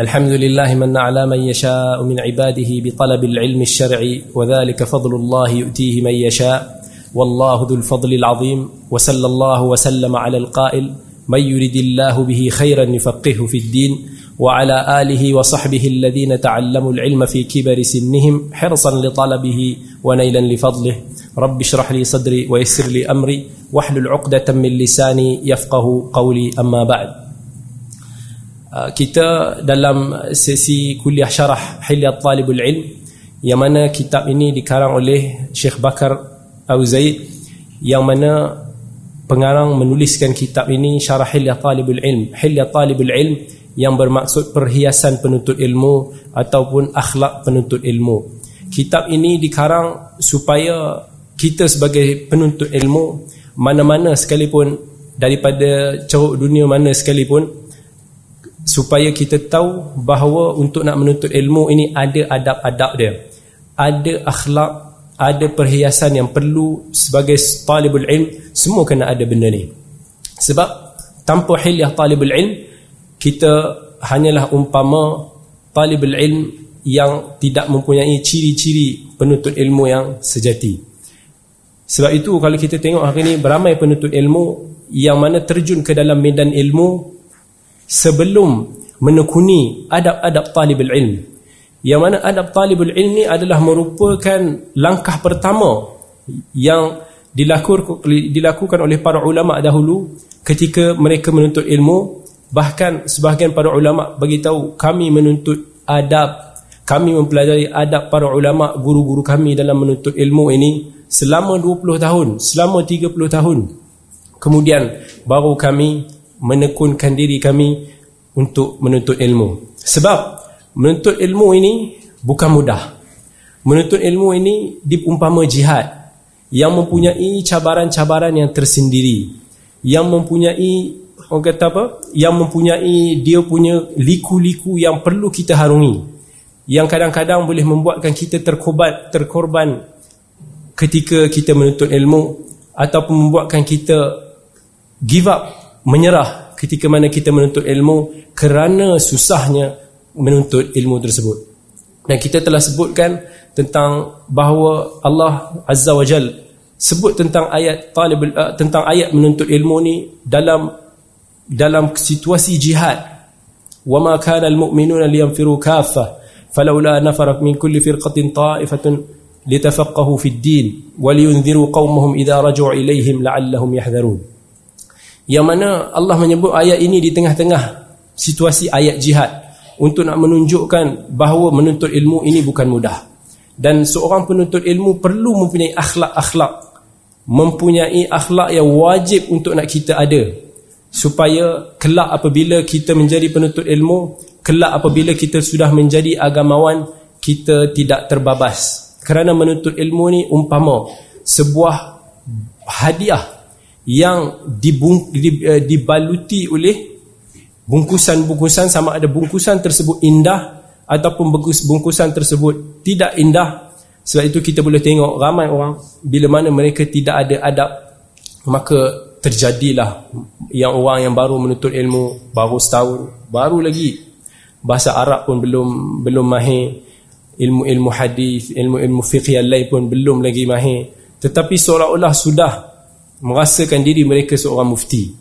الحمد لله من على من يشاء من عباده بطلب العلم الشرعي وذلك فضل الله يؤتيه من يشاء. والله ذو الفضل العظيم وصلى الله وسلم على القائل من يرد الله به خيرا يفقهه في الدين وعلى آله وصحبه الذين تعلموا العلم في كبر سنهم حرصا لطلبه ونيلا لفضله. رب اشرح لي صدري ويسر لي أمري واحلل عقدة من لساني يفقه قولي. أما بعد. Kita dalam sesi kuliah syarah Hilyat Talibul Ilm yang mana kitab ini dikarang oleh Syekh Bakar Abu Zaid yang mana pengarang menuliskan kitab ini syarah Hilyat Talibul Ilm. Hilyat Talibul Ilm yang bermaksud perhiasan penuntut ilmu ataupun akhlak penuntut ilmu. Kitab ini dikarang supaya kita sebagai penuntut ilmu mana-mana sekalipun daripada ceruk dunia mana sekalipun supaya kita tahu bahawa untuk nak menuntut ilmu ini ada adab-adab dia. Ada akhlak ada perhiasan yang perlu sebagai talibul ilm semua kena ada benda ni. Sebab tanpa hilyah talibul ilm kita hanyalah umpama talibul ilm yang tidak mempunyai ciri-ciri penuntut ilmu yang sejati. Sebab itu kalau kita tengok hari ini beramai penuntut ilmu yang mana terjun ke dalam medan ilmu sebelum menekuni adab-adab talibul ilm. Yang mana adab talibul ilm ni adalah merupakan langkah pertama yang dilakukan, dilakukan oleh para ulama dahulu ketika mereka menuntut ilmu. Bahkan sebahagian para ulama bagi tahu kami menuntut adab. Kami mempelajari adab para ulama guru-guru kami dalam menuntut ilmu ini selama 20 tahun selama 30 tahun. Kemudian baru kami menekunkan diri kami untuk menuntut ilmu. Sebab menuntut ilmu ini bukan mudah. Menuntut ilmu ini diumpama jihad yang mempunyai cabaran-cabaran yang tersendiri. Yang mempunyai orang kata apa? Yang mempunyai dia punya liku-liku yang perlu kita harungi. Yang kadang-kadang boleh membuatkan kita terkorban terkorban ketika kita menuntut ilmu ataupun membuatkan kita give up menyerah ketika mana kita menuntut ilmu kerana susahnya menuntut ilmu tersebut. Dan kita telah sebutkan tentang bahawa Allah Azza wa Jal sebut tentang ayat talibul uh, tentang ayat menuntut ilmu ni dalam dalam situasi jihad. Kana al-mu'minuna liyanfiru kaffah falawla nafara min kulli firqatin ta'ifatun litafaqahu fi ad-din wa liyunziru qaumahum idza raja'u ilayhim la'allahum yahdharun yang mana Allah menyebut ayat ini di tengah-tengah situasi ayat jihad untuk nak menunjukkan bahawa menuntut ilmu ini bukan mudah. Dan seorang penuntut ilmu perlu mempunyai akhlak-akhlak mempunyai akhlak yang wajib untuk nak kita ada. Supaya kelak apabila kita menjadi penuntut ilmu kelak apabila kita sudah menjadi agamawan kita tidak terbabas. Kerana menuntut ilmu ni umpama sebuah hadiah yang dibung, di, uh, dibaluti oleh bungkusan-bungkusan sama ada bungkusan tersebut indah ataupun bungkusan tersebut tidak indah. Sebab itu kita boleh tengok ramai orang bila mana mereka tidak ada adab maka terjadilah yang orang yang baru menuntut ilmu baru setahun baru lagi. Bahasa Arab pun belum belum mahir. Ilmu-ilmu hadis ilmu-ilmu fiqh yang lain pun belum lagi mahir. Tetapi seolah-olah sudah merasakan diri mereka seorang mufti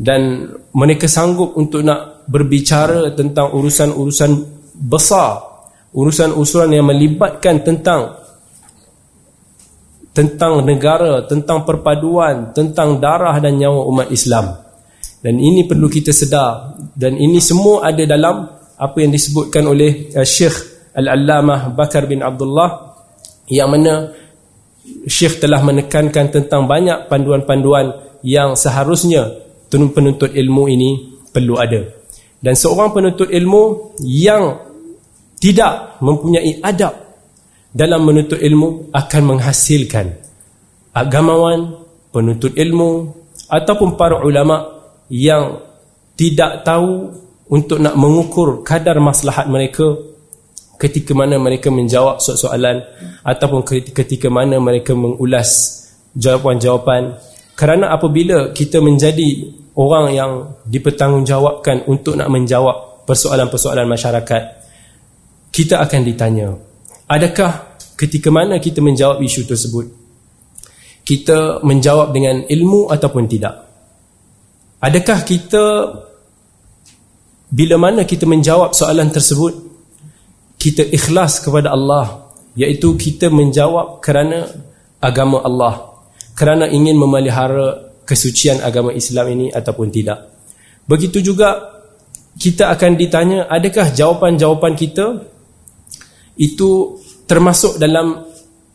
dan mereka sanggup untuk nak berbicara tentang urusan-urusan besar urusan-urusan yang melibatkan tentang tentang negara, tentang perpaduan, tentang darah dan nyawa umat Islam. Dan ini perlu kita sedar dan ini semua ada dalam apa yang disebutkan oleh uh, Syekh Al-Allamah Bakar bin Abdullah yang mana Syekh telah menekankan tentang banyak panduan-panduan yang seharusnya penuntut ilmu ini perlu ada. Dan seorang penuntut ilmu yang tidak mempunyai adab dalam menuntut ilmu akan menghasilkan agamawan, penuntut ilmu ataupun para ulama yang tidak tahu untuk nak mengukur kadar maslahat mereka ketika mana mereka menjawab soalan ataupun ketika mana mereka mengulas jawapan-jawapan. Kerana apabila kita menjadi orang yang dipertanggungjawabkan untuk nak menjawab persoalan-persoalan masyarakat kita akan ditanya adakah ketika mana kita menjawab isu tersebut? Kita menjawab dengan ilmu ataupun tidak? Adakah kita bila mana kita menjawab soalan tersebut kita ikhlas kepada Allah iaitu kita menjawab kerana agama Allah kerana ingin memelihara kesucian agama Islam ini ataupun tidak. Begitu juga kita akan ditanya adakah jawapan-jawapan kita? Itu termasuk dalam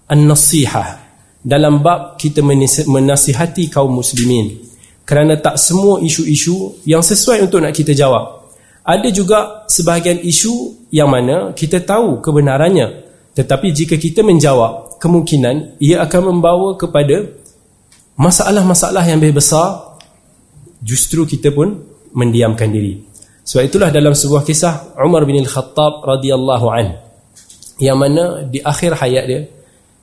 an-nasihah dalam bab kita menasihati kaum muslimin. Kerana tak semua isu-isu yang sesuai untuk nak kita jawab ada juga sebahagian isu yang mana kita tahu kebenarannya. Tetapi jika kita menjawab kemungkinan ia akan membawa kepada masalah-masalah yang lebih besar. Justru kita pun mendiamkan diri. Sebab itulah dalam sebuah kisah Umar bin Al-Khattab radhiyallahu anhu yang mana di akhir hayat dia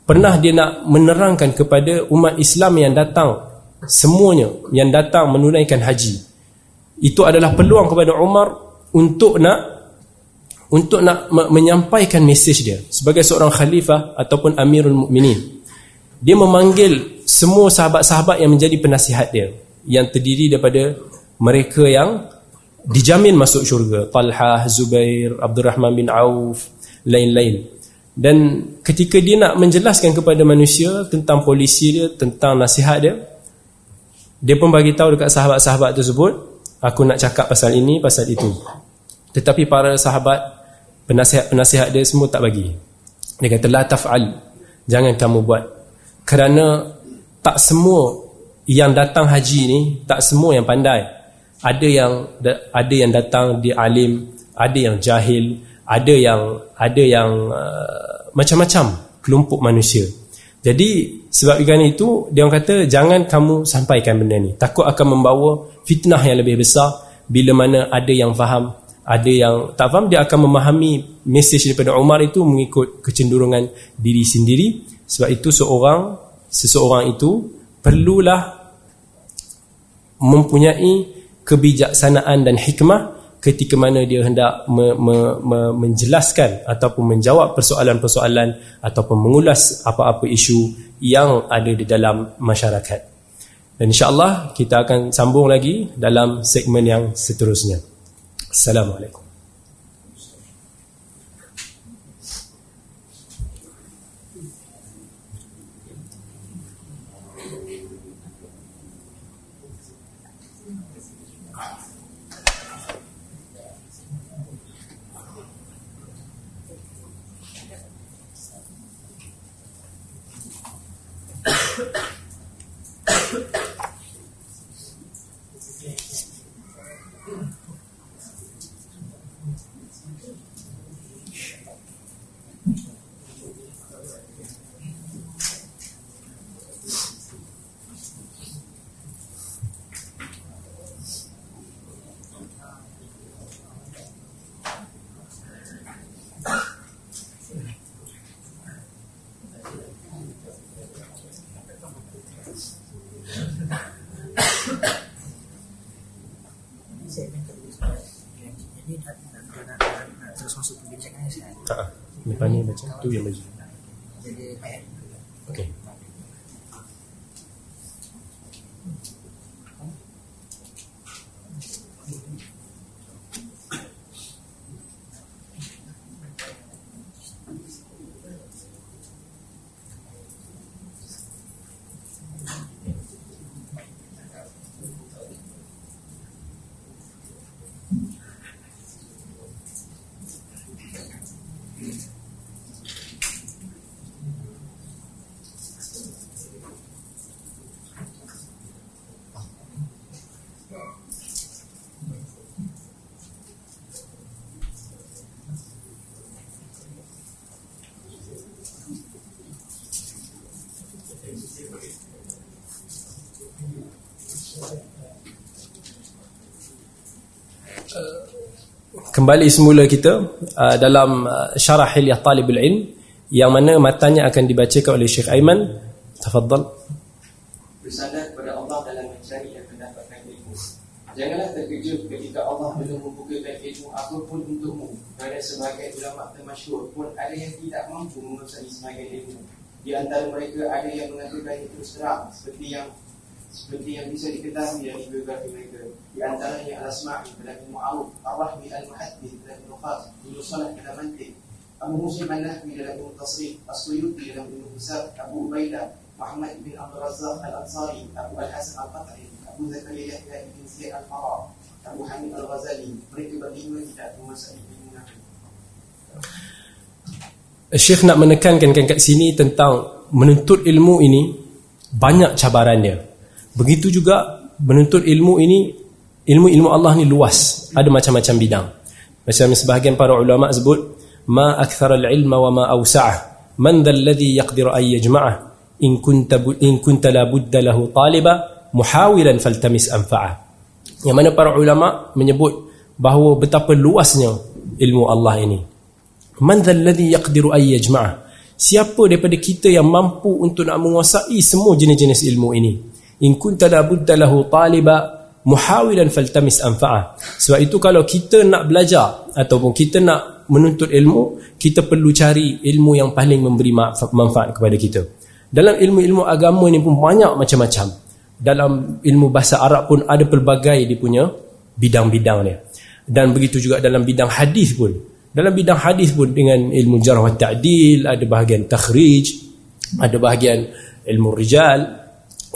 pernah dia nak menerangkan kepada umat Islam yang datang semuanya yang datang menunaikan haji. Itu adalah peluang kepada Umar untuk nak untuk nak menyampaikan mesej dia sebagai seorang khalifah ataupun amirul mukminin. Dia memanggil semua sahabat-sahabat yang menjadi penasihat dia yang terdiri daripada mereka yang dijamin masuk syurga. Talha, Zubair, Abdul Rahman bin Auf lain-lain. Dan ketika dia nak menjelaskan kepada manusia tentang polisi dia tentang nasihat dia dia pun bagi tahu dekat sahabat-sahabat tersebut aku nak cakap pasal ini pasal itu tetapi para sahabat penasihat-penasihat dia semua tak bagi dia kata la taf'al jangan kamu buat kerana tak semua yang datang haji ni tak semua yang pandai ada yang ada yang datang dia alim ada yang jahil ada yang ada yang uh, macam-macam kelompok manusia. Jadi sebab ikan itu dia orang kata jangan kamu sampaikan benda ni. Takut akan membawa fitnah yang lebih besar bila mana ada yang faham, ada yang tak faham dia akan memahami mesej daripada Umar itu mengikut kecenderungan diri sendiri. Sebab itu seorang seseorang itu perlulah mempunyai kebijaksanaan dan hikmah ketika mana dia hendak me, me, me, menjelaskan ataupun menjawab persoalan-persoalan ataupun mengulas apa-apa isu yang ada di dalam masyarakat. Dan insya-Allah kita akan sambung lagi dalam segmen yang seterusnya. Assalamualaikum. tu kembali semula kita uh, dalam uh, syarah hilyah talibul ilm yang mana matanya akan dibacakan oleh Syekh Aiman. Tafadhal. Bersandar kepada Allah dalam mencari dan mendapatkan ilmu. Janganlah terkejut ketika Allah belum membukakan ilmu apapun untukmu. Kerana sebagai ulama termasyur pun ada yang tidak mampu menguasai sebagai ilmu. Di antara mereka ada yang mengatakan terus terang Seperti yang seperti yang bisa diketahui dari biografi mereka Di antaranya Al-Asma'i dalam ilmu Awud Ar-Rahmi Al-Muhaddith dalam ilmu Khas Ibn Salah dalam Mantik Abu Muslim Al-Nahmi dalam ilmu Tasrif As-Suyuti dalam ilmu Hisab Abu Ubaidah Muhammad bin Abdul Razak Al-Ansari Abu Al-Hasan Al-Qatri Abu Zakaria Yahya bin Ziyad Al-Farah Abu Hamid Al-Ghazali Mereka berlima tidak menguasai ilmu Nabi Syekh nak menekankan kat sini tentang menuntut ilmu ini banyak cabarannya. Begitu juga menuntut ilmu ini ilmu-ilmu Allah ni luas, ada macam-macam bidang. Macam sebahagian para ulama sebut ma akthara al-ilma wa ma awsa'ah. Man dhal ladhi yaqdiru an yajma'ah in kunta in kunta la budda lahu taliba muhawilan faltamis anfa'ah. Yang mana para ulama menyebut bahawa betapa luasnya ilmu Allah ini. Man dhalladhi yaqdiru ay yajma'ah? Siapa daripada kita yang mampu untuk nak menguasai semua jenis-jenis ilmu ini? In kunta la budda lahu taliba muhawilan faltamis anfa'ah. Sebab itu kalau kita nak belajar ataupun kita nak menuntut ilmu, kita perlu cari ilmu yang paling memberi manfaat kepada kita. Dalam ilmu-ilmu agama ini pun banyak macam-macam. Dalam ilmu bahasa Arab pun ada pelbagai dia punya bidang-bidang dia. Dan begitu juga dalam bidang hadis pun dalam bidang hadis pun dengan ilmu jarh wa ta'dil, ada bahagian takhrij, ada bahagian ilmu rijal,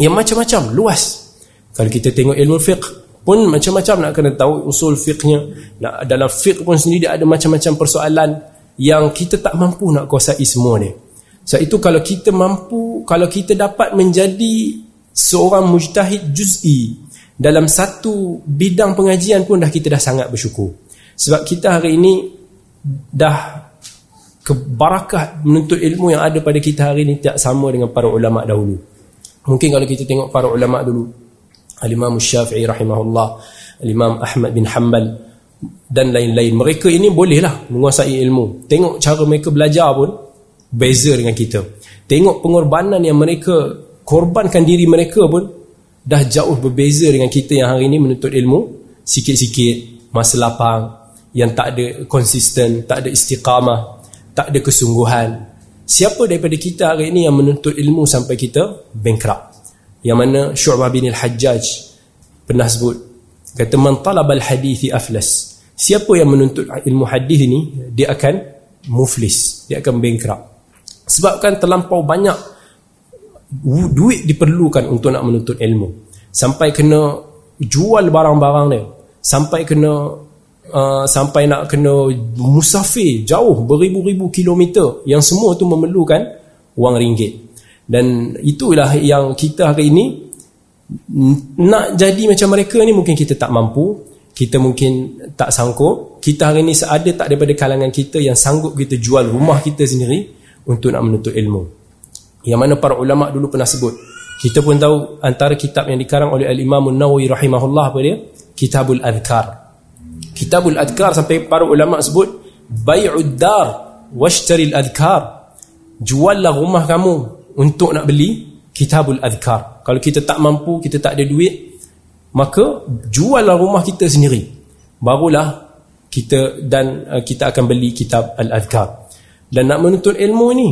yang macam-macam, luas. Kalau kita tengok ilmu fiqh pun macam-macam nak kena tahu usul fiqhnya. Nak dalam fiqh pun sendiri ada macam-macam persoalan yang kita tak mampu nak kuasai semua ni. Sebab itu kalau kita mampu, kalau kita dapat menjadi seorang mujtahid juz'i dalam satu bidang pengajian pun dah kita dah sangat bersyukur. Sebab kita hari ini dah kebarakah menuntut ilmu yang ada pada kita hari ini tidak sama dengan para ulama dahulu. Mungkin kalau kita tengok para ulama dulu, Al-Imam Syafi'i rahimahullah, Al-Imam Ahmad bin Hanbal dan lain-lain. Mereka ini bolehlah menguasai ilmu. Tengok cara mereka belajar pun beza dengan kita. Tengok pengorbanan yang mereka korbankan diri mereka pun dah jauh berbeza dengan kita yang hari ini menuntut ilmu sikit-sikit masa lapang yang tak ada konsisten, tak ada istiqamah, tak ada kesungguhan. Siapa daripada kita hari ini yang menuntut ilmu sampai kita bankrupt? Yang mana Syu'bah bin al-Hajjaj pernah sebut, kata man talab al-hadithi aflas. Siapa yang menuntut ilmu hadis ini, dia akan muflis, dia akan bankrupt. Sebab kan terlampau banyak duit diperlukan untuk nak menuntut ilmu. Sampai kena jual barang-barang dia. Sampai kena Uh, sampai nak kena musafir jauh beribu-ribu kilometer yang semua tu memerlukan wang ringgit. Dan itulah yang kita hari ini nak jadi macam mereka ni mungkin kita tak mampu kita mungkin tak sanggup. Kita hari ini ada tak daripada kalangan kita yang sanggup kita jual rumah kita sendiri untuk nak menuntut ilmu. Yang mana para ulama dulu pernah sebut kita pun tahu antara kitab yang dikarang oleh Al-Imam Nawawi rahimahullah apa dia? Kitabul Adhkar Kitabul Adhkar sampai para ulama sebut bai'ud dar washtaril adhkar. Juallah rumah kamu untuk nak beli Kitabul Adhkar. Kalau kita tak mampu, kita tak ada duit, maka juallah rumah kita sendiri. Barulah kita dan uh, kita akan beli kitab Al-Adhkar. Dan nak menuntut ilmu ini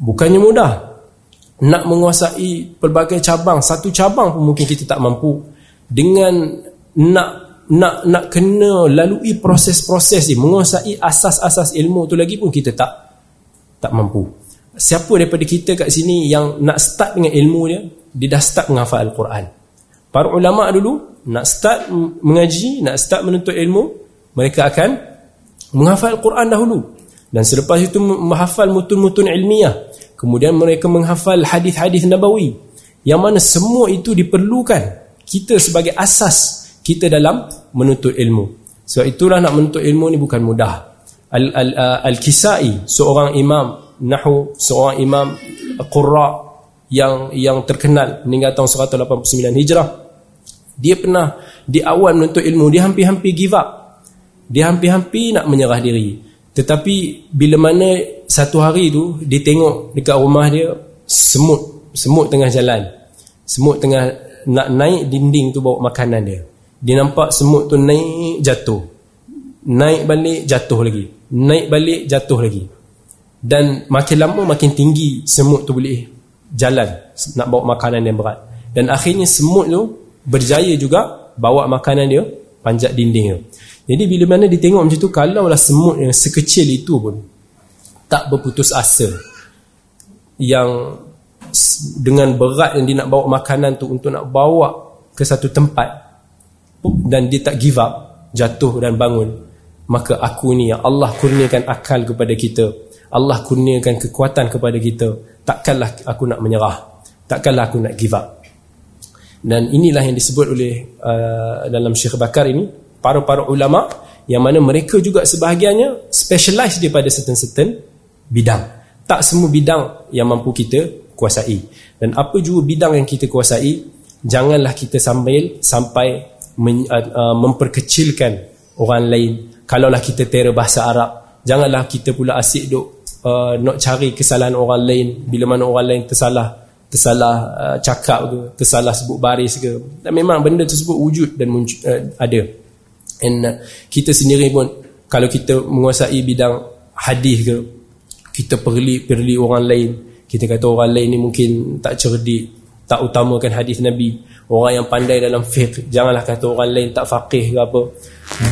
bukannya mudah. Nak menguasai pelbagai cabang, satu cabang pun mungkin kita tak mampu. Dengan nak nak nak kena lalui proses-proses ni menguasai asas-asas ilmu tu lagi pun kita tak tak mampu. Siapa daripada kita kat sini yang nak start dengan ilmu dia dia dah start menghafal Al-Quran. Para ulama dulu nak start mengaji nak start menuntut ilmu mereka akan menghafal Al-Quran dahulu. Dan selepas itu menghafal mutun-mutun ilmiah. Kemudian mereka menghafal hadis-hadis nabawi. Yang mana semua itu diperlukan kita sebagai asas kita dalam menuntut ilmu. Sebab itulah nak menuntut ilmu ni bukan mudah. Al-Kisai, Al, Al seorang imam nahu, seorang imam qurra yang yang terkenal meninggal tahun 189 Hijrah. Dia pernah di awal menuntut ilmu, dia hampir-hampir give up. Dia hampir-hampir nak menyerah diri. Tetapi bila mana satu hari tu dia tengok dekat rumah dia semut, semut tengah jalan. Semut tengah nak naik dinding tu bawa makanan dia. Dia nampak semut tu naik jatuh. naik balik jatuh lagi. Naik balik jatuh lagi. Dan makin lama makin tinggi semut tu boleh jalan nak bawa makanan yang berat. Dan akhirnya semut tu berjaya juga bawa makanan dia panjat dinding tu. Jadi bila mana dia tengok macam tu kalaulah semut yang sekecil itu pun tak berputus asa yang dengan berat yang dia nak bawa makanan tu untuk nak bawa ke satu tempat dan dia tak give up jatuh dan bangun. Maka aku ni yang Allah kurniakan akal kepada kita. Allah kurniakan kekuatan kepada kita. Takkanlah aku nak menyerah. Takkanlah aku nak give up. Dan inilah yang disebut oleh uh, dalam Syekh Bakar ini para-para ulama yang mana mereka juga sebahagiannya specialize daripada certain-certain bidang. Tak semua bidang yang mampu kita kuasai. Dan apa juga bidang yang kita kuasai janganlah kita sambil sampai uh, memperkecilkan orang lain. Kalaulah kita tera bahasa Arab janganlah kita pula asyik duk uh, nak cari kesalahan orang lain. Bila mana orang lain tersalah tersalah uh, cakap ke tersalah sebut baris ke dan memang benda tersebut wujud dan uh, ada. And uh, kita sendiri pun kalau kita menguasai bidang hadis ke kita perli perli orang lain. Kita kata orang lain ni mungkin tak cerdik tak utamakan hadis nabi. Orang yang pandai dalam fiqh janganlah kata orang lain tak faqih ke apa.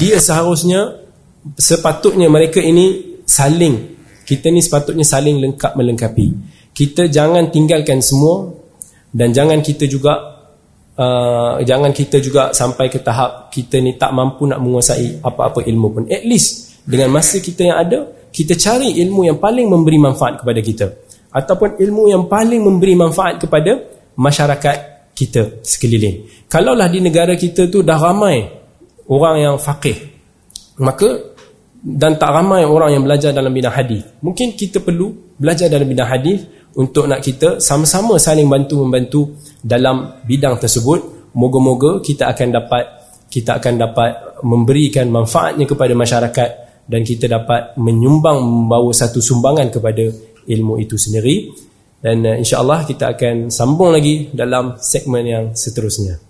Dia seharusnya sepatutnya mereka ini saling. Kita ni sepatutnya saling lengkap melengkapi. Kita jangan tinggalkan semua dan jangan kita juga uh, jangan kita juga sampai ke tahap kita ni tak mampu nak menguasai apa-apa ilmu pun. At least dengan masa kita yang ada kita cari ilmu yang paling memberi manfaat kepada kita. Ataupun ilmu yang paling memberi manfaat kepada masyarakat kita sekeliling kalaulah di negara kita tu dah ramai orang yang faqih maka dan tak ramai orang yang belajar dalam bidang hadis. Mungkin kita perlu belajar dalam bidang hadis untuk nak kita sama-sama saling bantu-membantu dalam bidang tersebut. Moga-moga kita akan dapat kita akan dapat memberikan manfaatnya kepada masyarakat dan kita dapat menyumbang membawa satu sumbangan kepada ilmu itu sendiri. Dan uh, insya-Allah kita akan sambung lagi dalam segmen yang seterusnya.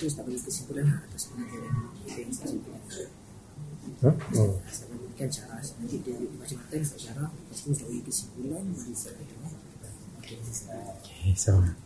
Terus tak bagi kesimpulan lah atas pengajaran kita yang kesimpulan. Huh? Oh. Kan cara nanti dia macam mana cara meskipun tak bagi kesimpulan bagi saya. Okay, so. Uh,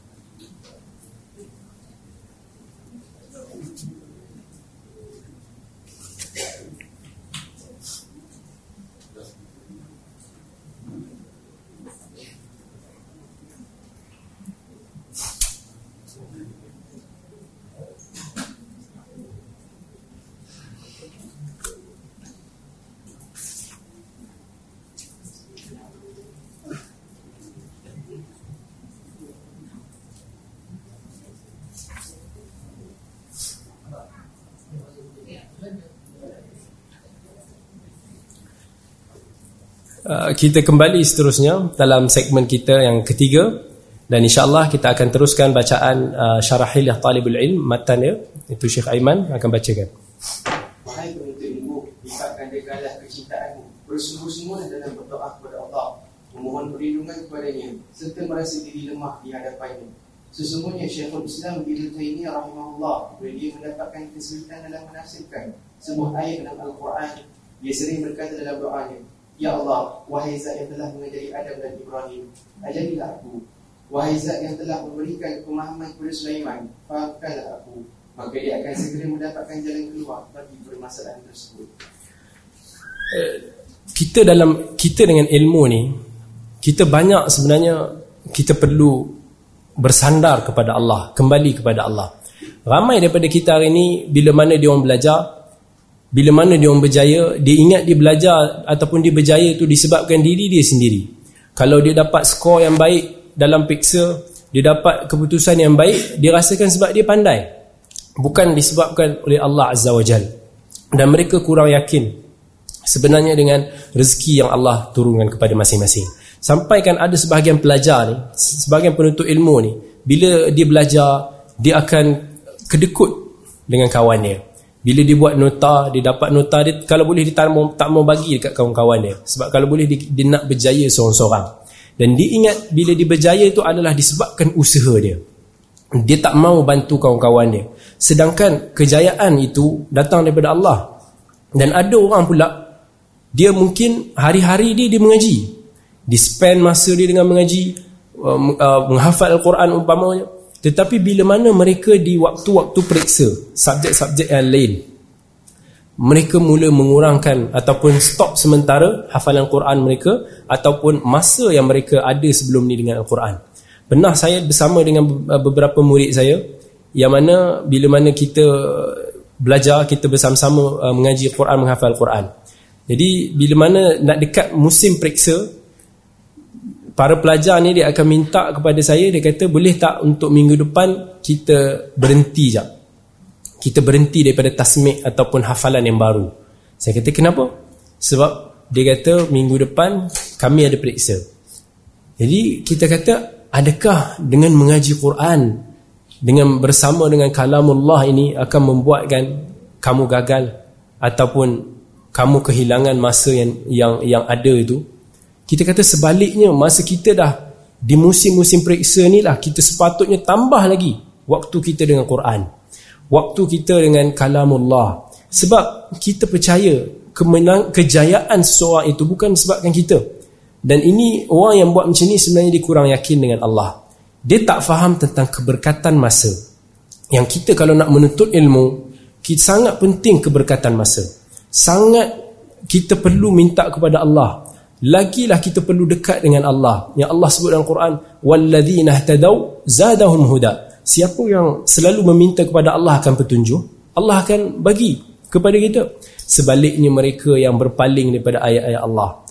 kita kembali seterusnya dalam segmen kita yang ketiga. Dan insyaAllah kita akan teruskan bacaan uh, Syarahil Talibul Ilm matan dia. Itu Syekh Aiman akan bacakan. Wahai penuntut ilmu Ikatkan dekalah kecintaanmu Bersungguh-sungguh dalam berdoa kepada Allah. Memohon perlindungan kepadanya Serta merasa diri lemah di hadapannya. Sesungguhnya Syekhul Islam Ibn Taymiyyah rahimahullah Bila dia mendapatkan kesulitan dalam menafsirkan Sebuah ayat dalam Al-Quran Dia sering berkata dalam doanya Ya Allah, wahai zat yang telah mengajari Adam dan Ibrahim Ajarilah aku. Wahai zat yang telah memberikan pemahaman kepada Sulaiman Fahamkanlah aku. Maka dia akan segera mendapatkan jalan keluar Bagi permasalahan tersebut. Kita dalam Kita dengan ilmu ni Kita banyak sebenarnya Kita perlu Bersandar kepada Allah Kembali kepada Allah. Ramai daripada kita hari ini Bila mana dia orang belajar bila mana dia orang berjaya dia ingat dia belajar ataupun dia berjaya itu disebabkan diri dia sendiri. Kalau dia dapat skor yang baik dalam peksa dia dapat keputusan yang baik dia rasakan sebab dia pandai. Bukan disebabkan oleh Allah Azza wa Jal. Dan mereka kurang yakin sebenarnya dengan rezeki yang Allah turunkan kepada masing-masing. Sampai kan ada sebahagian pelajar ni sebahagian penuntut ilmu ni bila dia belajar dia akan kedekut dengan kawan dia bila dia buat nota dia dapat nota dia kalau boleh dia tak mau, tak mau bagi dekat kawan-kawan dia. Sebab kalau boleh dia, dia nak berjaya seorang-seorang. Dan dia ingat bila dia berjaya itu adalah disebabkan usaha dia. Dia tak mau bantu kawan-kawan dia. Sedangkan kejayaan itu datang daripada Allah. Dan ada orang pula dia mungkin hari-hari dia dia mengaji. Dia spend masa dia dengan mengaji uh, uh, menghafal Al-Quran umpamanya tetapi bila mana mereka di waktu-waktu periksa subjek-subjek yang lain mereka mula mengurangkan ataupun stop sementara hafalan Quran mereka ataupun masa yang mereka ada sebelum ni dengan Al-Quran. Pernah saya bersama dengan beberapa murid saya yang mana bila mana kita belajar kita bersama-sama uh, mengaji Quran menghafal Quran. Jadi bila mana nak dekat musim periksa para pelajar ni dia akan minta kepada saya dia kata boleh tak untuk minggu depan kita berhenti jap? Kita berhenti daripada tasmik ataupun hafalan yang baru. Saya kata kenapa? Sebab dia kata minggu depan kami ada periksa. Jadi kita kata adakah dengan mengaji Quran dengan bersama dengan kalamullah ini akan membuatkan kamu gagal ataupun kamu kehilangan masa yang yang yang ada itu kita kata sebaliknya masa kita dah di musim-musim periksa ni lah kita sepatutnya tambah lagi waktu kita dengan Quran. Waktu kita dengan kalamullah. Sebab kita percaya kemenang, kejayaan seseorang itu bukan sebabkan kita. Dan ini orang yang buat macam ni sebenarnya dia kurang yakin dengan Allah. Dia tak faham tentang keberkatan masa. Yang kita kalau nak menuntut ilmu, kita sangat penting keberkatan masa. Sangat kita perlu minta kepada Allah lagilah kita perlu dekat dengan Allah. Yang Allah sebut dalam Quran walladzina ihtadaw zadahum huda. Siapa yang selalu meminta kepada Allah akan petunjuk Allah akan bagi kepada kita. Sebaliknya mereka yang berpaling daripada ayat-ayat Allah.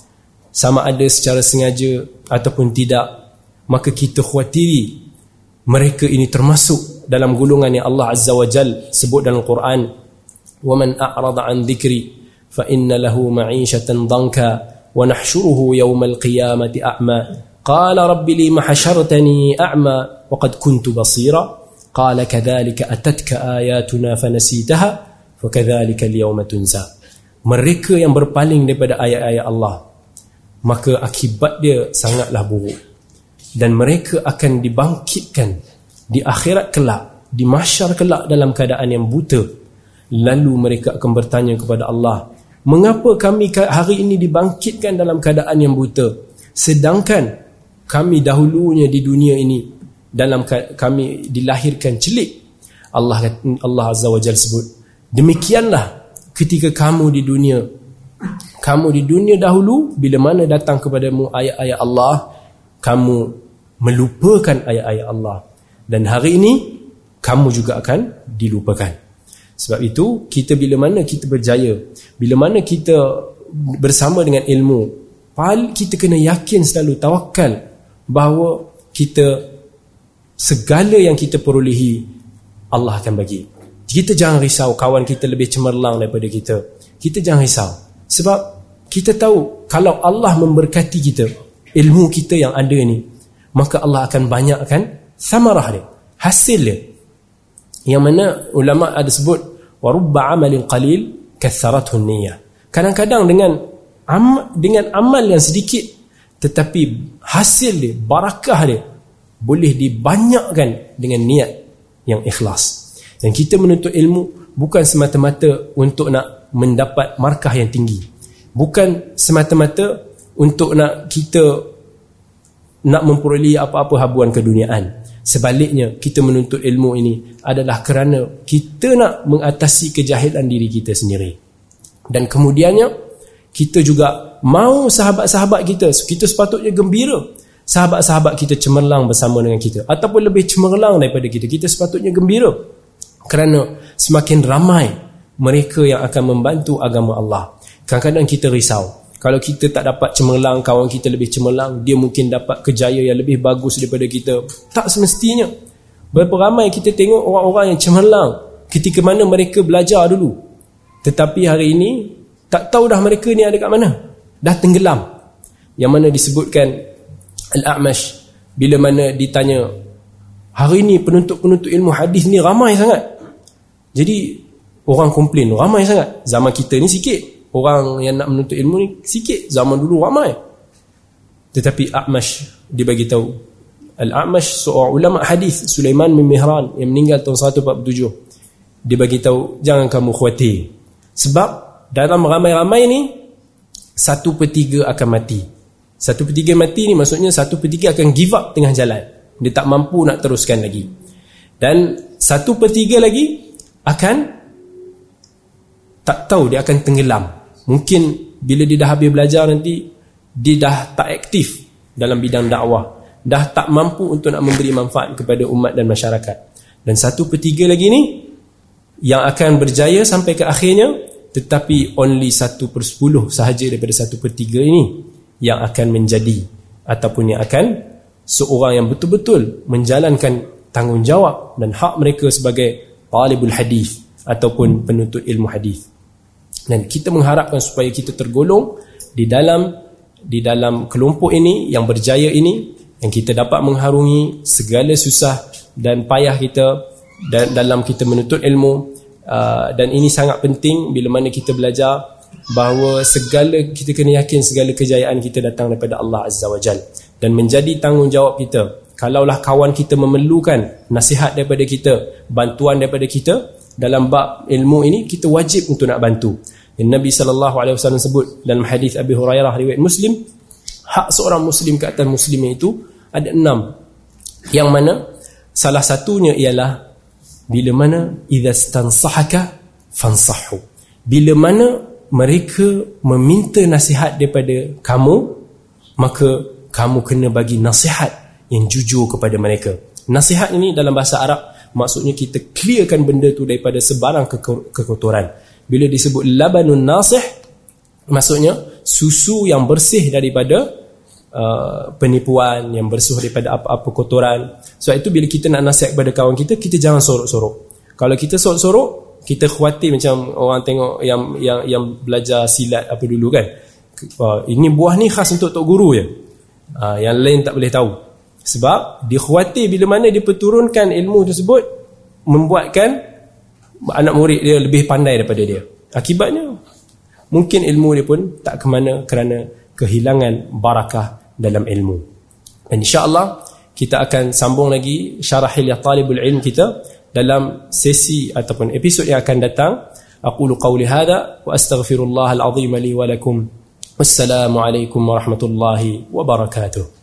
Sama ada secara sengaja ataupun tidak maka kita khawatiri mereka ini termasuk dalam golongan yang Allah Azza wa Jal sebut dalam Quran wa man a'rada an dhikri fa inna lahu ma'ishatan dhanka ونحشره يوم القيامة أعمى قال رب لي ما حشرتني أعمى وقد كنت بصيرا قال كذلك أتتك آياتنا فنسيتها فكذلك اليوم تنسى mereka yang berpaling daripada ayat-ayat Allah maka akibat dia sangatlah buruk dan mereka akan dibangkitkan di akhirat kelak di mahsyar kelak dalam keadaan yang buta lalu mereka akan bertanya kepada Allah Mengapa kami hari ini dibangkitkan dalam keadaan yang buta? Sedangkan kami dahulunya di dunia ini Dalam kami dilahirkan celik Allah Allah Azza wa Jal sebut Demikianlah ketika kamu di dunia. Kamu di dunia dahulu Bila mana datang kepadamu ayat-ayat Allah Kamu melupakan ayat-ayat Allah. Dan hari ini Kamu juga akan dilupakan sebab itu kita bila mana kita berjaya, bila mana kita bersama dengan ilmu, kita kena yakin selalu tawakal bahawa kita segala yang kita perolehi Allah akan bagi. Kita jangan risau kawan kita lebih cemerlang daripada kita. Kita jangan risau. Sebab kita tahu kalau Allah memberkati kita, ilmu kita yang ada ni, maka Allah akan banyakkan samarah dia, hasil dia. Yang mana ulama ada sebut wa rubba amalin qalil katharathu niyyah. Kadang-kadang dengan am, dengan amal yang sedikit tetapi hasil dia barakah dia boleh dibanyakkan dengan niat yang ikhlas. Dan kita menuntut ilmu bukan semata-mata untuk nak mendapat markah yang tinggi. Bukan semata-mata untuk nak kita nak memperolehi apa-apa habuan keduniaan Sebaliknya kita menuntut ilmu ini adalah kerana kita nak mengatasi kejahilan diri kita sendiri. Dan kemudiannya kita juga mau sahabat-sahabat kita, kita sepatutnya gembira. Sahabat-sahabat kita cemerlang bersama dengan kita ataupun lebih cemerlang daripada kita. Kita sepatutnya gembira. Kerana semakin ramai mereka yang akan membantu agama Allah. Kadang-kadang kita risau. Kalau kita tak dapat cemerlang, kawan kita lebih cemerlang, dia mungkin dapat kejaya yang lebih bagus daripada kita. Tak semestinya. Berapa ramai kita tengok orang-orang yang cemerlang, ketika mana mereka belajar dulu. Tetapi hari ini tak tahu dah mereka ni ada kat mana. Dah tenggelam. Yang mana disebutkan Al-A'mash bila mana ditanya hari ini penuntut-penuntut ilmu hadis ni ramai sangat? Jadi orang komplain ramai sangat. Zaman kita ni sikit orang yang nak menuntut ilmu ni sikit zaman dulu ramai tetapi A'mash dia bagi tahu Al-A'mash seorang ulama hadis Sulaiman bin Mihran yang meninggal tahun 147 dia bagi tahu jangan kamu khawatir sebab dalam ramai-ramai ni satu per tiga akan mati satu per tiga mati ni maksudnya satu per tiga akan give up tengah jalan. Dia tak mampu nak teruskan lagi. Dan satu per tiga lagi akan tak tahu dia akan tenggelam. Mungkin bila dia dah habis belajar nanti dia dah tak aktif dalam bidang dakwah. Dah tak mampu untuk nak memberi manfaat kepada umat dan masyarakat. Dan satu per tiga lagi ni yang akan berjaya sampai ke akhirnya tetapi only satu per sepuluh sahaja daripada satu per tiga ini yang akan menjadi ataupun yang akan seorang yang betul-betul menjalankan tanggungjawab dan hak mereka sebagai talibul hadis ataupun penuntut ilmu hadis. Dan kita mengharapkan supaya kita tergolong di dalam di dalam kelompok ini yang berjaya ini yang kita dapat mengharungi segala susah dan payah kita dan dalam kita menuntut ilmu. Uh, dan ini sangat penting bila mana kita belajar bahawa segala kita kena yakin segala kejayaan kita datang daripada Allah Azza wa Jal. Dan menjadi tanggungjawab kita. Kalaulah kawan kita memerlukan nasihat daripada kita bantuan daripada kita dalam bab ilmu ini kita wajib untuk nak bantu. Dan Nabi SAW sebut dalam hadis Abi Hurairah riwayat Muslim hak seorang Muslim ke atas Muslim itu ada enam. Yang mana salah satunya ialah bila mana idza stansahaka fansahhu bila mana mereka meminta nasihat daripada kamu maka kamu kena bagi nasihat yang jujur kepada mereka. Nasihat ini dalam bahasa Arab maksudnya kita clearkan benda tu daripada sebarang kekotoran. Bila disebut labanun nasih maksudnya susu yang bersih daripada uh, penipuan yang bersih daripada apa-apa kotoran. Sebab itu bila kita nak nasihat kepada kawan kita kita jangan sorok-sorok. Kalau kita sorok-sorok kita khawatir macam orang tengok yang yang yang belajar silat apa dulu kan. Uh, ini buah ni khas untuk tok guru je. Uh, yang lain tak boleh tahu sebab dia khawatir bila mana dia perturunkan ilmu tersebut membuatkan anak murid dia lebih pandai daripada dia. Akibatnya mungkin ilmu dia pun tak ke mana kerana kehilangan barakah dalam ilmu. Dan insyaAllah kita akan sambung lagi syarah hilyah talibul ilm kita dalam sesi ataupun episod yang akan datang. Aqulu qawli hadha wa astaghfirullah al-azim li wa lakum. Wassalamu alaikum warahmatullahi wabarakatuh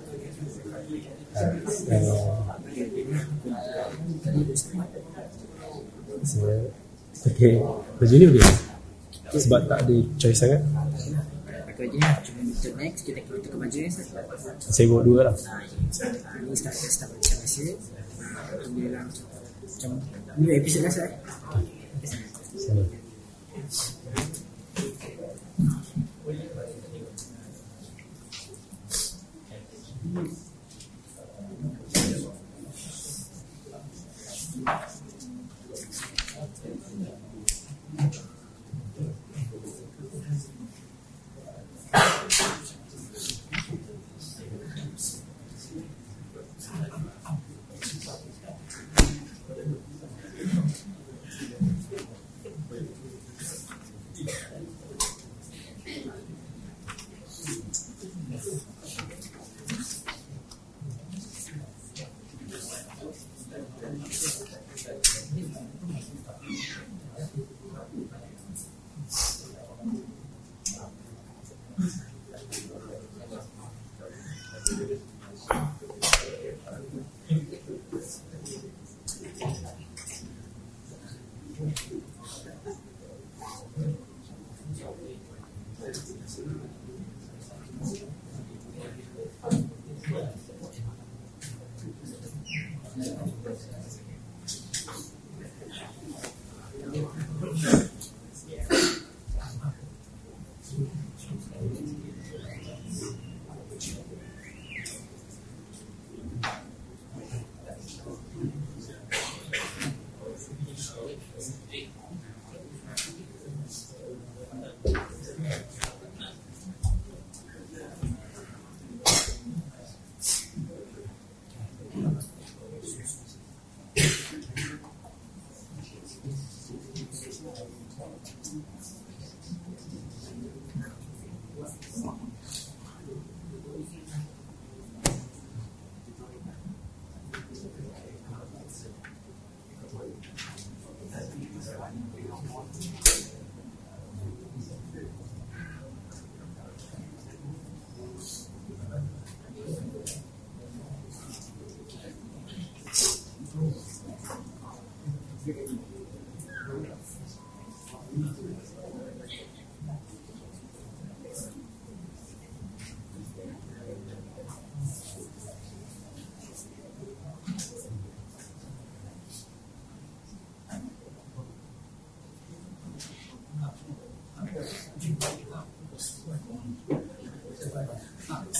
Hmm. Okay, macam ni boleh? Sebab tak ada choice sangat je cuma untuk next kita kita ke majlis Saya buat dua lah Ini start start macam biasa Alhamdulillah macam Ini episode last eh Sama. c'est.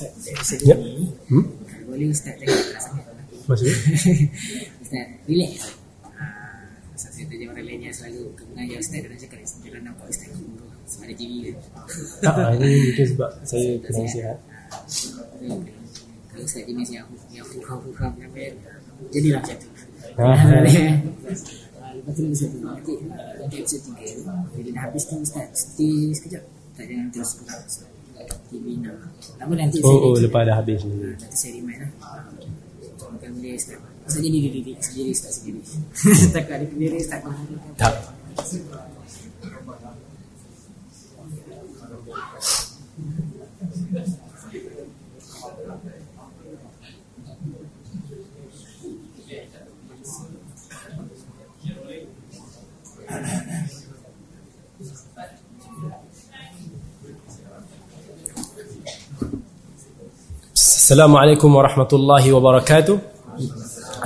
Episode Ya. ini Hmm? Boleh Ustaz sampai Maksudnya? Ustaz, relax Ah, Ustaz saya tanya orang lain yang selalu Kemenangan Ustaz Dia cakap Jangan nampak Ustaz Kumpuh Sebab ada TV Tak, ini mungkin sebab saya kurang sihat. Kalau Ustaz jenis yang Yang huruf-huruf Sampai Jadilah macam tu Ah. Ah, Lepas tu Ustaz tu Nanti episode 3 Bila dah habis tu Ustaz Stay sekejap Tak jangan terus TV nak Lama nanti saya Oh, oh, lepas dah habis ni. Nanti saya remind lah Bukan boleh Ustaz Ustaz jadi diri sendiri Ustaz sendiri. Takut ada pendiri Ustaz Tak. السلام عليكم ورحمة الله وبركاته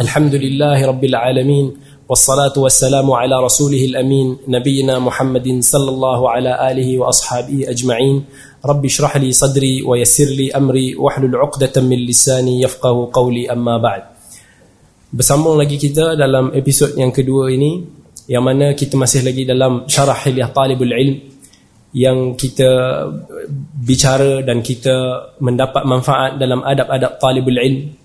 الحمد لله رب العالمين والصلاة والسلام على رسوله الأمين نبينا محمد صلى الله على آله وأصحابه أجمعين رب اشرح لي صدري ويسر لي أمري واحلل عقدة من لساني يفقه قولي أما بعد Bersambung lagi kita dalam episod yang kedua ini Yang mana kita masih lagi dalam syarah hilyah talibul ilm Yang kita bicara dan kita mendapat manfaat dalam adab-adab talibul ilm.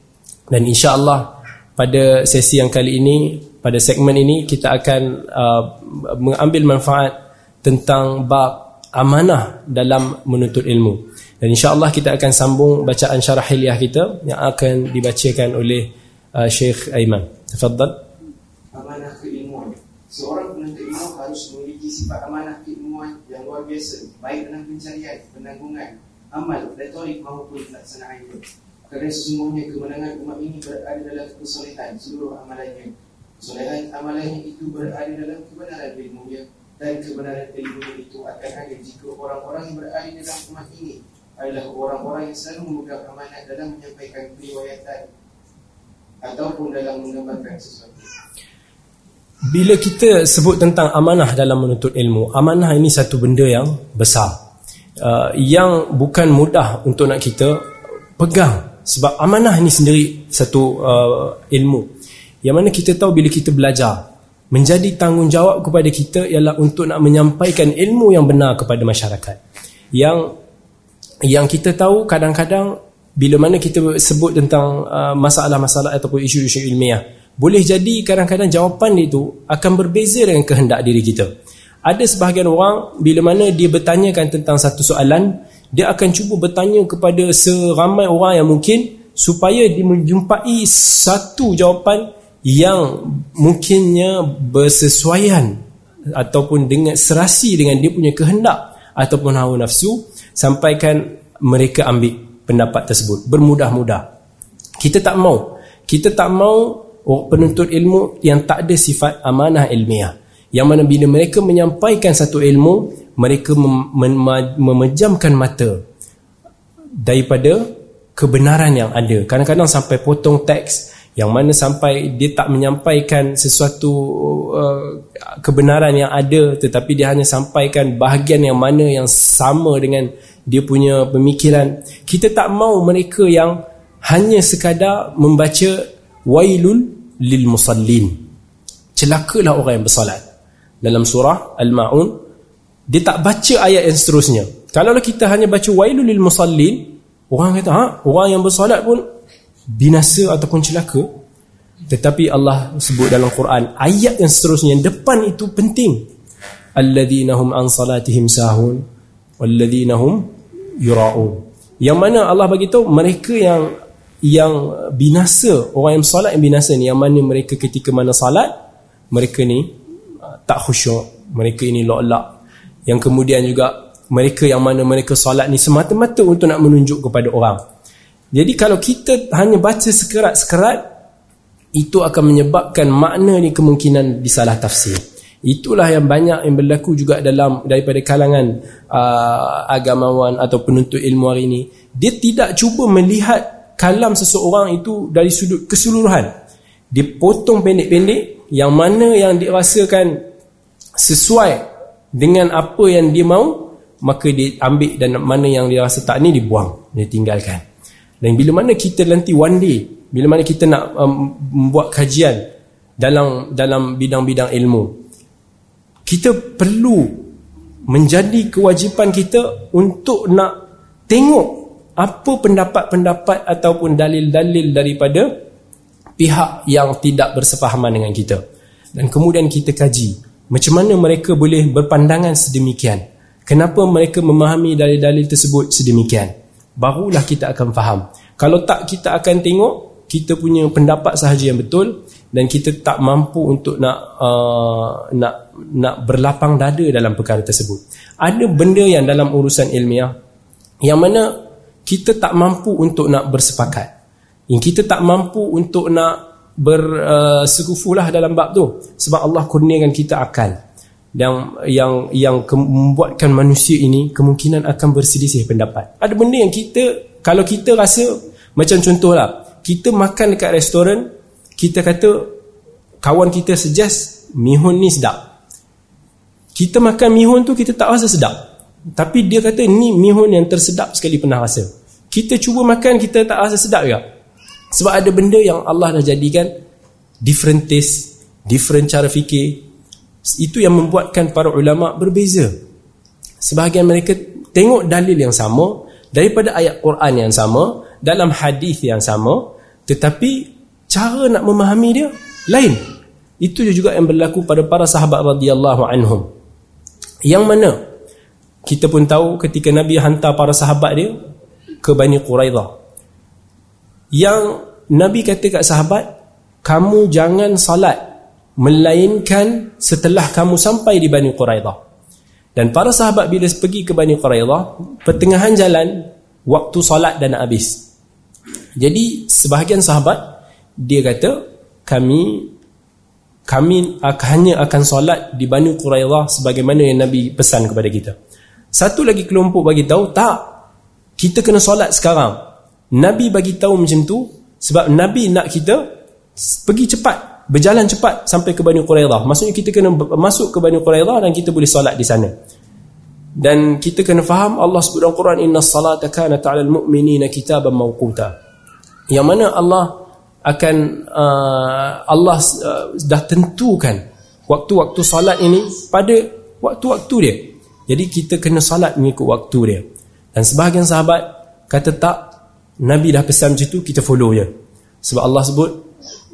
Dan insya-Allah pada sesi yang kali ini Pada segmen ini kita akan uh, mengambil manfaat tentang bab amanah dalam menuntut ilmu. Dan insya-Allah kita akan sambung bacaan syarah hilyah kita Yang akan dibacakan oleh uh, Syekh Aiman. Tafadhal. Amanah keilmuan. Seorang penuntut ilmu harus memiliki sifat amanah yang luar biasa, baik dalam pencarian, penanggungan, amal, retorik maupun pelaksanaan itu. Kerana sesungguhnya kemenangan umat ini berada dalam kesolehan seluruh amalannya. Kesolehan amalannya itu berada dalam kebenaran ilmunya dan kebenaran ilmunya itu akan ada jika orang-orang yang berada dalam umat ini adalah orang-orang yang selalu memegang amanat dalam menyampaikan periwayatan ataupun dalam menggambarkan sesuatu. Bila kita sebut tentang amanah dalam menuntut ilmu, amanah ini satu benda yang besar. Uh, yang bukan mudah untuk nak kita pegang. Sebab amanah ini sendiri satu uh, ilmu. Yang mana kita tahu bila kita belajar, menjadi tanggungjawab kepada kita ialah untuk nak menyampaikan ilmu yang benar kepada masyarakat. Yang yang kita tahu kadang-kadang bila mana kita sebut tentang uh, masalah-masalah ataupun isu-isu ilmiah, boleh jadi kadang-kadang jawapan itu akan berbeza dengan kehendak diri kita. Ada sebahagian orang bila mana dia bertanyakan tentang satu soalan, dia akan cuba bertanya kepada seramai orang yang mungkin supaya dia menjumpai satu jawapan yang mungkinnya bersesuaian ataupun dengan serasi dengan dia punya kehendak ataupun hawa nafsu sampaikan mereka ambil pendapat tersebut bermudah-mudah. Kita tak mau. Kita tak mau penuntut ilmu yang tak ada sifat amanah ilmiah. Yang mana bila mereka menyampaikan satu ilmu mereka mem- memejamkan mata daripada kebenaran yang ada. Kadang-kadang sampai potong teks yang mana sampai dia tak menyampaikan sesuatu uh, kebenaran yang ada tetapi dia hanya sampaikan bahagian yang mana yang sama dengan dia punya pemikiran. Kita tak mau mereka yang hanya sekadar membaca wailul lil musallin celakalah orang yang bersolat. Dalam surah al-maun dia tak baca ayat yang seterusnya. Kalau kita hanya baca wailul lil musallin orang kata ha orang yang bersolat pun binasa ataupun celaka. Tetapi Allah sebut dalam Quran ayat yang seterusnya yang depan itu penting. Alladzina hum an salatihim sahun walladzina hum yuraun. Yang mana Allah bagi tahu mereka yang yang binasa orang yang solat yang binasa ni yang mana mereka ketika mana salat mereka ni uh, tak khusyuk mereka ini lok-lok yang kemudian juga mereka yang mana mereka solat ni semata-mata untuk nak menunjuk kepada orang. Jadi kalau kita hanya baca sekerat-sekerat itu akan menyebabkan makna ni kemungkinan disalah tafsir. Itulah yang banyak yang berlaku juga dalam daripada kalangan uh, agamawan atau penuntut ilmu hari ini dia tidak cuba melihat kalam seseorang itu dari sudut keseluruhan. Dipotong pendek-pendek yang mana yang dirasakan sesuai dengan apa yang dia mau maka dia ambil dan mana yang dia rasa tak ni dibuang dia tinggalkan. Dan bila mana kita nanti one day bila mana kita nak um, membuat kajian dalam dalam bidang-bidang ilmu kita perlu menjadi kewajipan kita untuk nak tengok apa pendapat-pendapat ataupun dalil-dalil daripada pihak yang tidak bersefahaman dengan kita? Dan kemudian kita kaji macam mana mereka boleh berpandangan sedemikian? Kenapa mereka memahami dalil-dalil tersebut sedemikian? Barulah kita akan faham. Kalau tak kita akan tengok kita punya pendapat sahaja yang betul dan kita tak mampu untuk nak uh, nak nak berlapang dada dalam perkara tersebut. Ada benda yang dalam urusan ilmiah yang mana kita tak mampu untuk nak bersepakat. Yang kita tak mampu untuk nak bersekufu uh, dalam bab tu. Sebab Allah kurniakan kita akal. Yang yang yang membuatkan manusia ini kemungkinan akan berselisih pendapat. Ada benda yang kita kalau kita rasa macam contohlah kita makan dekat restoran kita kata kawan kita suggest mihun ni sedap. Kita makan mihun tu kita tak rasa sedap. Tapi dia kata ni mihun yang tersedap sekali pernah rasa kita cuba makan kita tak rasa sedap juga. Sebab ada benda yang Allah dah jadikan different taste different cara fikir. Itu yang membuatkan para ulama berbeza. Sebahagian mereka tengok dalil yang sama daripada ayat Quran yang sama dalam hadis yang sama tetapi cara nak memahami dia lain. Itu juga yang berlaku pada para sahabat radhiyallahu anhum. Yang mana kita pun tahu ketika Nabi hantar para sahabat dia ke Bani Quraidah. Yang Nabi kata kat sahabat kamu jangan salat melainkan setelah kamu sampai di Bani Quraidah. Dan para sahabat bila pergi ke Bani Quraidah pertengahan jalan waktu salat dan habis. Jadi sebahagian sahabat dia kata kami kami hanya akan solat di Bani Quraidah sebagaimana yang Nabi pesan kepada kita. Satu lagi kelompok bagi tahu tak kita kena solat sekarang. Nabi bagi tahu macam tu sebab Nabi nak kita pergi cepat berjalan cepat sampai ke Bani Quraidah. Maksudnya kita kena masuk ke Bani Quraidah dan kita boleh solat di sana. Dan kita kena faham Allah sebut dalam Quran inna salata kanat 'alal mu'minina kitaban mawquta. Yang mana Allah akan uh, Allah uh, dah tentukan waktu-waktu salat ini pada waktu-waktu dia. Jadi kita kena salat mengikut waktu dia dan sebahagian sahabat kata tak Nabi dah pesan macam tu kita follow je. Sebab Allah sebut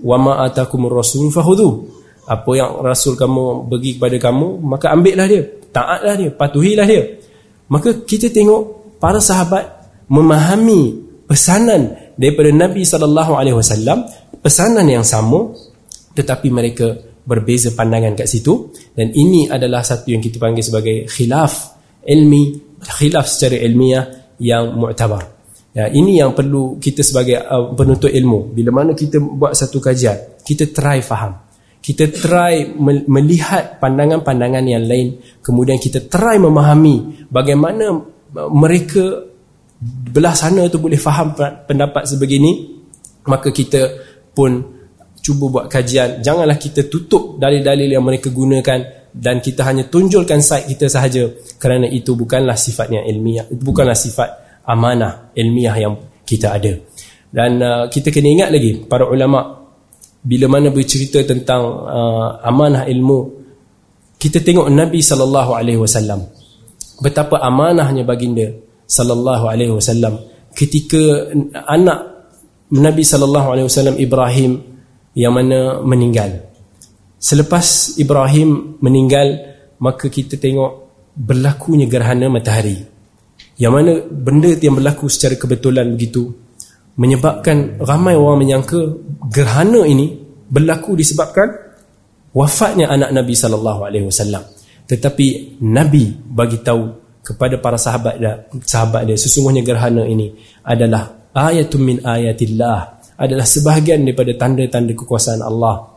wa ma atakumur rasul fakhudhu. Apa yang rasul kamu bagi kepada kamu maka ambillah dia, taatlah dia, patuhilah dia. Maka kita tengok para sahabat memahami pesanan daripada Nabi sallallahu alaihi wasallam, pesanan yang sama tetapi mereka berbeza pandangan kat situ dan ini adalah satu yang kita panggil sebagai khilaf ilmi khilaf secara ilmiah yang mu'tabar. Ya, ini yang perlu kita sebagai uh, penuntut ilmu. Bila mana kita buat satu kajian, kita try faham. kita try melihat pandangan-pandangan yang lain kemudian kita try memahami bagaimana mereka belah sana tu boleh faham pendapat sebegini maka kita pun cuba buat kajian janganlah kita tutup dalil-dalil yang mereka gunakan dan kita hanya tunjulkan side kita sahaja kerana itu bukanlah sifatnya ilmiah bukanlah sifat amanah ilmiah yang kita ada. Dan uh, kita kena ingat lagi para ulama bila mana bercerita tentang uh, amanah ilmu kita tengok Nabi sallallahu alaihi wasallam. Betapa amanahnya baginda sallallahu alaihi wasallam ketika anak Nabi sallallahu alaihi wasallam Ibrahim yang mana meninggal selepas Ibrahim meninggal maka kita tengok berlakunya gerhana matahari. Yang mana benda yang berlaku secara kebetulan begitu menyebabkan ramai orang menyangka gerhana ini berlaku disebabkan wafatnya anak Nabi sallallahu alaihi wasallam. Tetapi Nabi bagi tahu kepada para sahabat dia sahabat dia sesungguhnya gerhana ini adalah ayatun min ayatillah adalah sebahagian daripada tanda-tanda kekuasaan Allah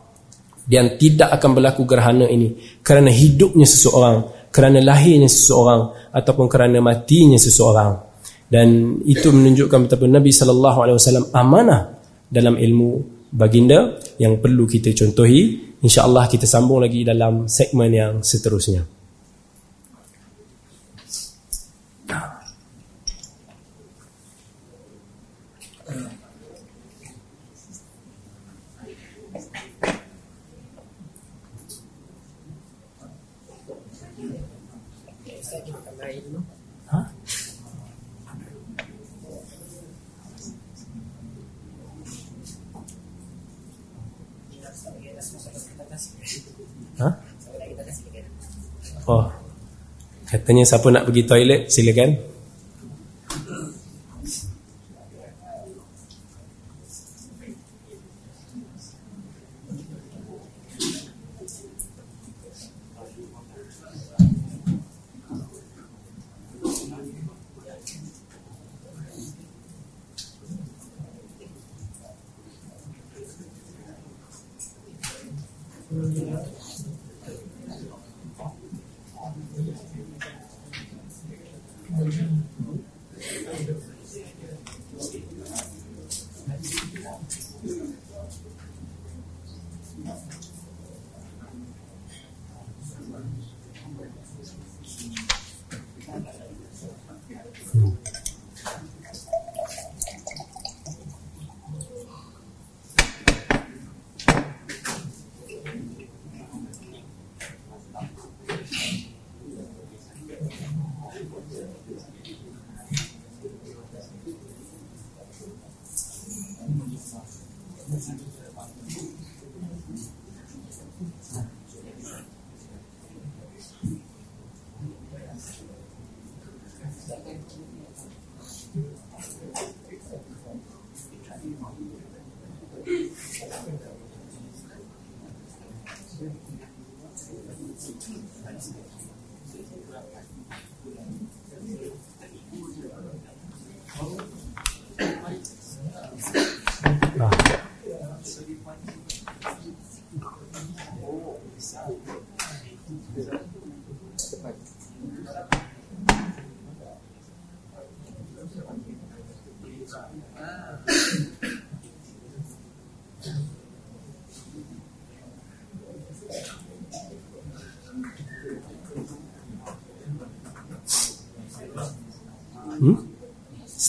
dan tidak akan berlaku gerhana ini kerana hidupnya seseorang kerana lahirnya seseorang ataupun kerana matinya seseorang. Dan itu menunjukkan betapa Nabi sallallahu alaihi wasallam amanah dalam ilmu baginda yang perlu kita contohi. insya-Allah kita sambung lagi dalam segmen yang seterusnya Katanya siapa nak pergi toilet silakan.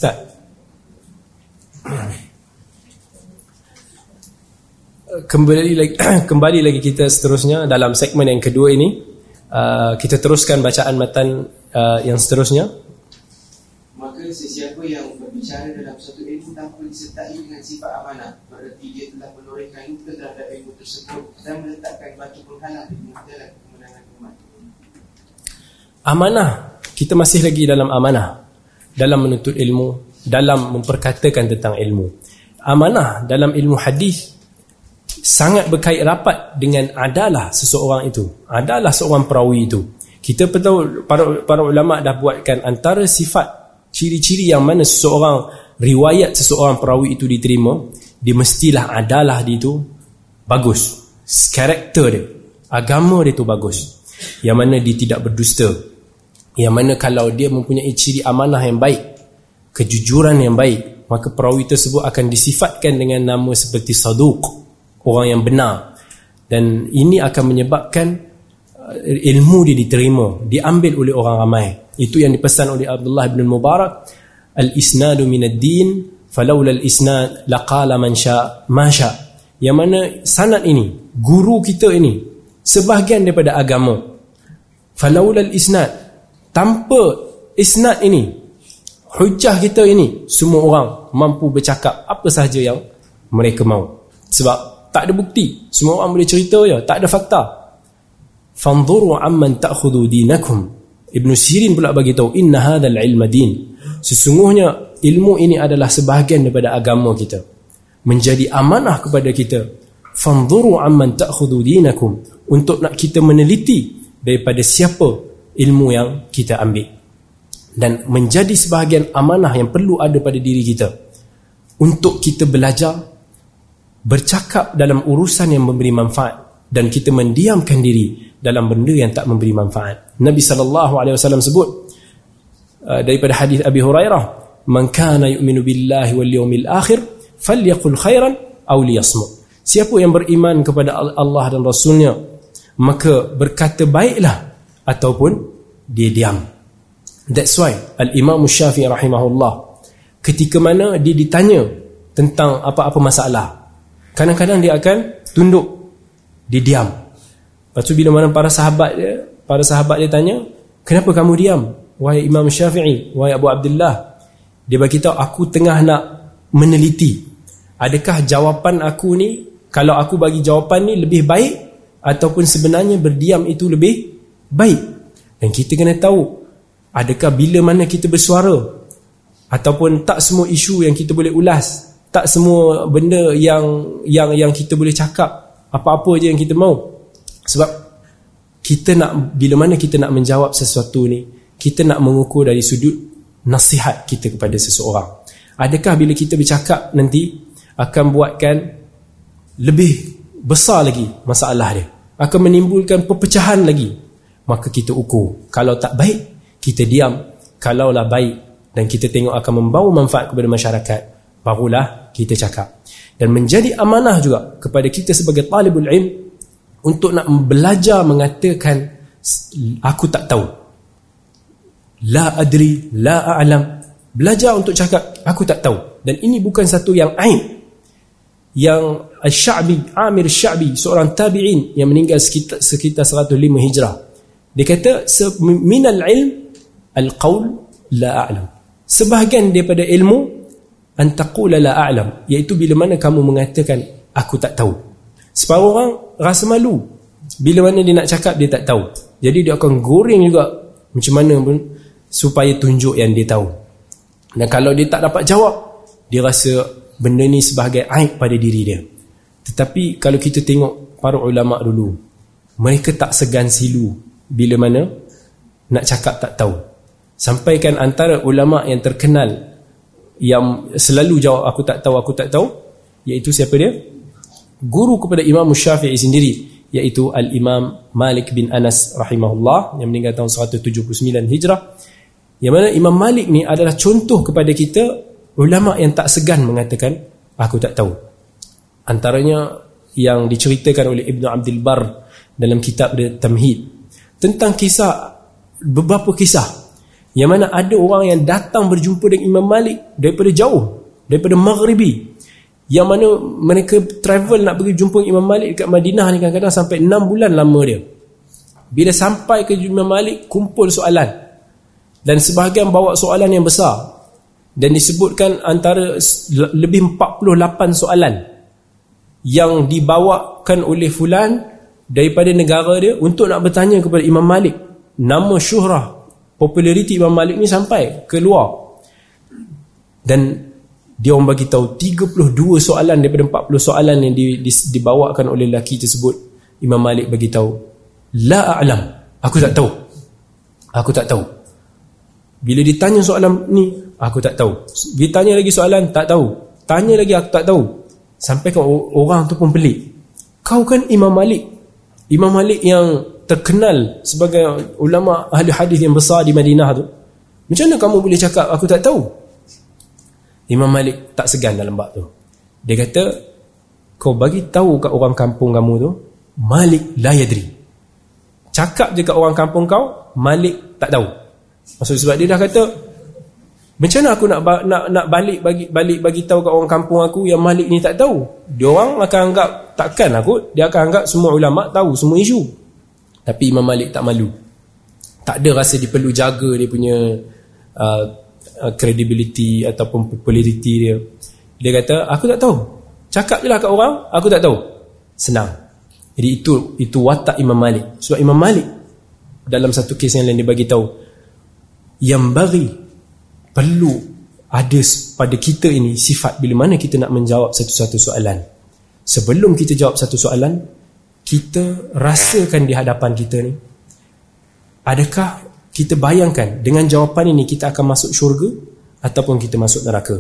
Start. Kembali lagi kembali lagi kita seterusnya dalam segmen yang kedua ini uh, kita teruskan bacaan matan uh, yang seterusnya. Maka sesiapa yang berbicara dalam satu ilmu tanpa disertai dengan sifat amanah berarti dia telah menorehkan luka terhadap ilmu tersebut dan meletakkan batu penghalang di dalam kemenangan umat. Amanah kita masih lagi dalam amanah dalam menuntut ilmu dalam memperkatakan tentang ilmu. Amanah dalam ilmu hadis sangat berkait rapat dengan adalah seseorang itu adalah seorang perawi itu. Kita tahu para para ulama dah buatkan antara sifat ciri-ciri yang mana seseorang riwayat seseorang perawi itu diterima dia mestilah adalah dia itu bagus. Karakter dia agama dia tu bagus. Yang mana dia tidak berdusta yang mana kalau dia mempunyai ciri amanah yang baik kejujuran yang baik maka perawi tersebut akan disifatkan dengan nama seperti saduq orang yang benar. Dan ini akan menyebabkan uh, ilmu dia diterima diambil oleh orang ramai. Itu yang dipesan oleh Abdullah bin Mubarak al-isnadu min ad-din falawla al-isnad laqala man sya ma sya yang mana sanad ini guru kita ini sebahagian daripada agama. Falawla al-isnad tanpa isnad ini hujah kita ini semua orang mampu bercakap apa sahaja yang mereka mahu sebab tak ada bukti semua orang boleh cerita je tak ada fakta. Fanzuru amman ta'khudhu dinakum. Ibn Sirin pula bagi tahu inna hadzal ilma din. Sesungguhnya ilmu ini adalah sebahagian daripada agama kita. Menjadi amanah kepada kita. Fanzuru amman ta'khudhu dinakum. Untuk nak kita meneliti daripada siapa ilmu yang kita ambil dan menjadi sebahagian amanah yang perlu ada pada diri kita untuk kita belajar bercakap dalam urusan yang memberi manfaat dan kita mendiamkan diri dalam benda yang tak memberi manfaat. Nabi wasallam sebut uh, daripada hadis Abi Hurairah, "Man kana yu'minu billahi wal yawmil akhir falyaqul khairan aw liyasmut." Siapa yang beriman kepada Allah dan Rasulnya maka berkata baiklah ataupun dia diam. That's why Al-Imam Syafi'i rahimahullah ketika mana dia ditanya tentang apa-apa masalah kadang-kadang dia akan tunduk dia diam. Lepas tu bila mana para sahabat dia para sahabat dia tanya kenapa kamu diam wahai Imam Syafi'i wahai Abu Abdullah? Dia bagi tahu aku tengah nak meneliti. Adakah jawapan aku ni kalau aku bagi jawapan ni lebih baik ataupun sebenarnya berdiam itu lebih baik dan kita kena tahu Adakah bila mana kita bersuara ataupun tak semua isu yang kita boleh ulas, tak semua benda yang yang yang kita boleh cakap, apa-apa je yang kita mahu. Sebab kita nak bila mana kita nak menjawab sesuatu ni, kita nak mengukur dari sudut nasihat kita kepada seseorang. Adakah bila kita bercakap nanti akan buatkan lebih besar lagi masalah dia, akan menimbulkan perpecahan lagi, maka kita ukur. Kalau tak baik, kita diam. Kalaulah baik dan kita tengok akan membawa manfaat kepada masyarakat barulah kita cakap. Dan menjadi amanah juga kepada kita sebagai talibul ilm untuk nak belajar mengatakan aku tak tahu. La adri la a'lam. Belajar untuk cakap aku tak tahu. Dan ini bukan satu yang aib yang Al-Sya'bi Amir Sya'bi seorang tabi'in yang meninggal sekitar, sekitar 105 hijrah dia kata minal ilm Al-qawl la a'lam. Sebahagian daripada ilmu antaqula la a'lam, iaitu bila mana kamu mengatakan aku tak tahu. Separuh orang rasa malu bila mana dia nak cakap dia tak tahu. Jadi dia akan goreng juga macam mana pun supaya tunjuk yang dia tahu. Dan kalau dia tak dapat jawab, dia rasa benda ni sebagai aib pada diri dia. Tetapi kalau kita tengok para ulama dulu, mereka tak segan silu bila mana nak cakap tak tahu. Sampaikan antara ulama yang terkenal yang selalu jawab aku tak tahu aku tak tahu iaitu siapa dia? Guru kepada Imam Syafi'i sendiri iaitu Al-Imam Malik bin Anas rahimahullah yang meninggal tahun 179 Hijrah. Yang mana Imam Malik ni adalah contoh kepada kita ulama yang tak segan mengatakan aku tak tahu. Antaranya yang diceritakan oleh Ibn Abdul Bar dalam kitab dia Tamhid tentang kisah beberapa kisah yang mana ada orang yang datang berjumpa dengan Imam Malik daripada jauh, daripada Maghribi. Yang mana mereka travel nak pergi jumpa Imam Malik dekat Madinah ni kadang-kadang sampai 6 bulan lama dia. Bila sampai ke Imam Malik, kumpul soalan. Dan sebahagian bawa soalan yang besar. Dan disebutkan antara lebih 48 soalan yang dibawakan oleh fulan daripada negara dia untuk nak bertanya kepada Imam Malik. Nama syuhrah populariti Imam Malik ni sampai keluar. Dan dia orang bagi tahu 32 soalan daripada 40 soalan yang di, di, dibawakan oleh lelaki tersebut Imam Malik bagi tahu la a'lam. Aku tak tahu. Aku tak tahu. Bila ditanya soalan ni aku tak tahu. Ditanya lagi soalan tak tahu. Tanya lagi aku tak tahu. Sampai ke orang tu pun pelik. Kau kan Imam Malik Imam Malik yang terkenal sebagai ulama ahli hadis yang besar di Madinah tu macam mana kamu boleh cakap aku tak tahu Imam Malik tak segan dalam bab tu. Dia kata kau bagi tahu kat orang kampung kamu tu Malik la yadri. Cakap je kat orang kampung kau Malik tak tahu. Maksud sebab dia dah kata macam mana aku nak nak nak balik bagi balik bagi tahu kat orang kampung aku yang Malik ni tak tahu. Dia orang akan anggap takkan aku, dia akan anggap semua ulama tahu semua isu. Tapi Imam Malik tak malu. Tak ada rasa dia perlu jaga dia punya uh, uh, credibility ataupun populariti dia. Dia kata, aku tak tahu. Cakap je lah kat orang, aku tak tahu. Senang. Jadi itu itu watak Imam Malik. Sebab Imam Malik dalam satu kes yang lain dia bagi tahu yang bagi perlu ada pada kita ini sifat bila mana kita nak menjawab satu-satu soalan sebelum kita jawab satu soalan kita rasakan di hadapan kita ni adakah kita bayangkan dengan jawapan ini kita akan masuk syurga ataupun kita masuk neraka?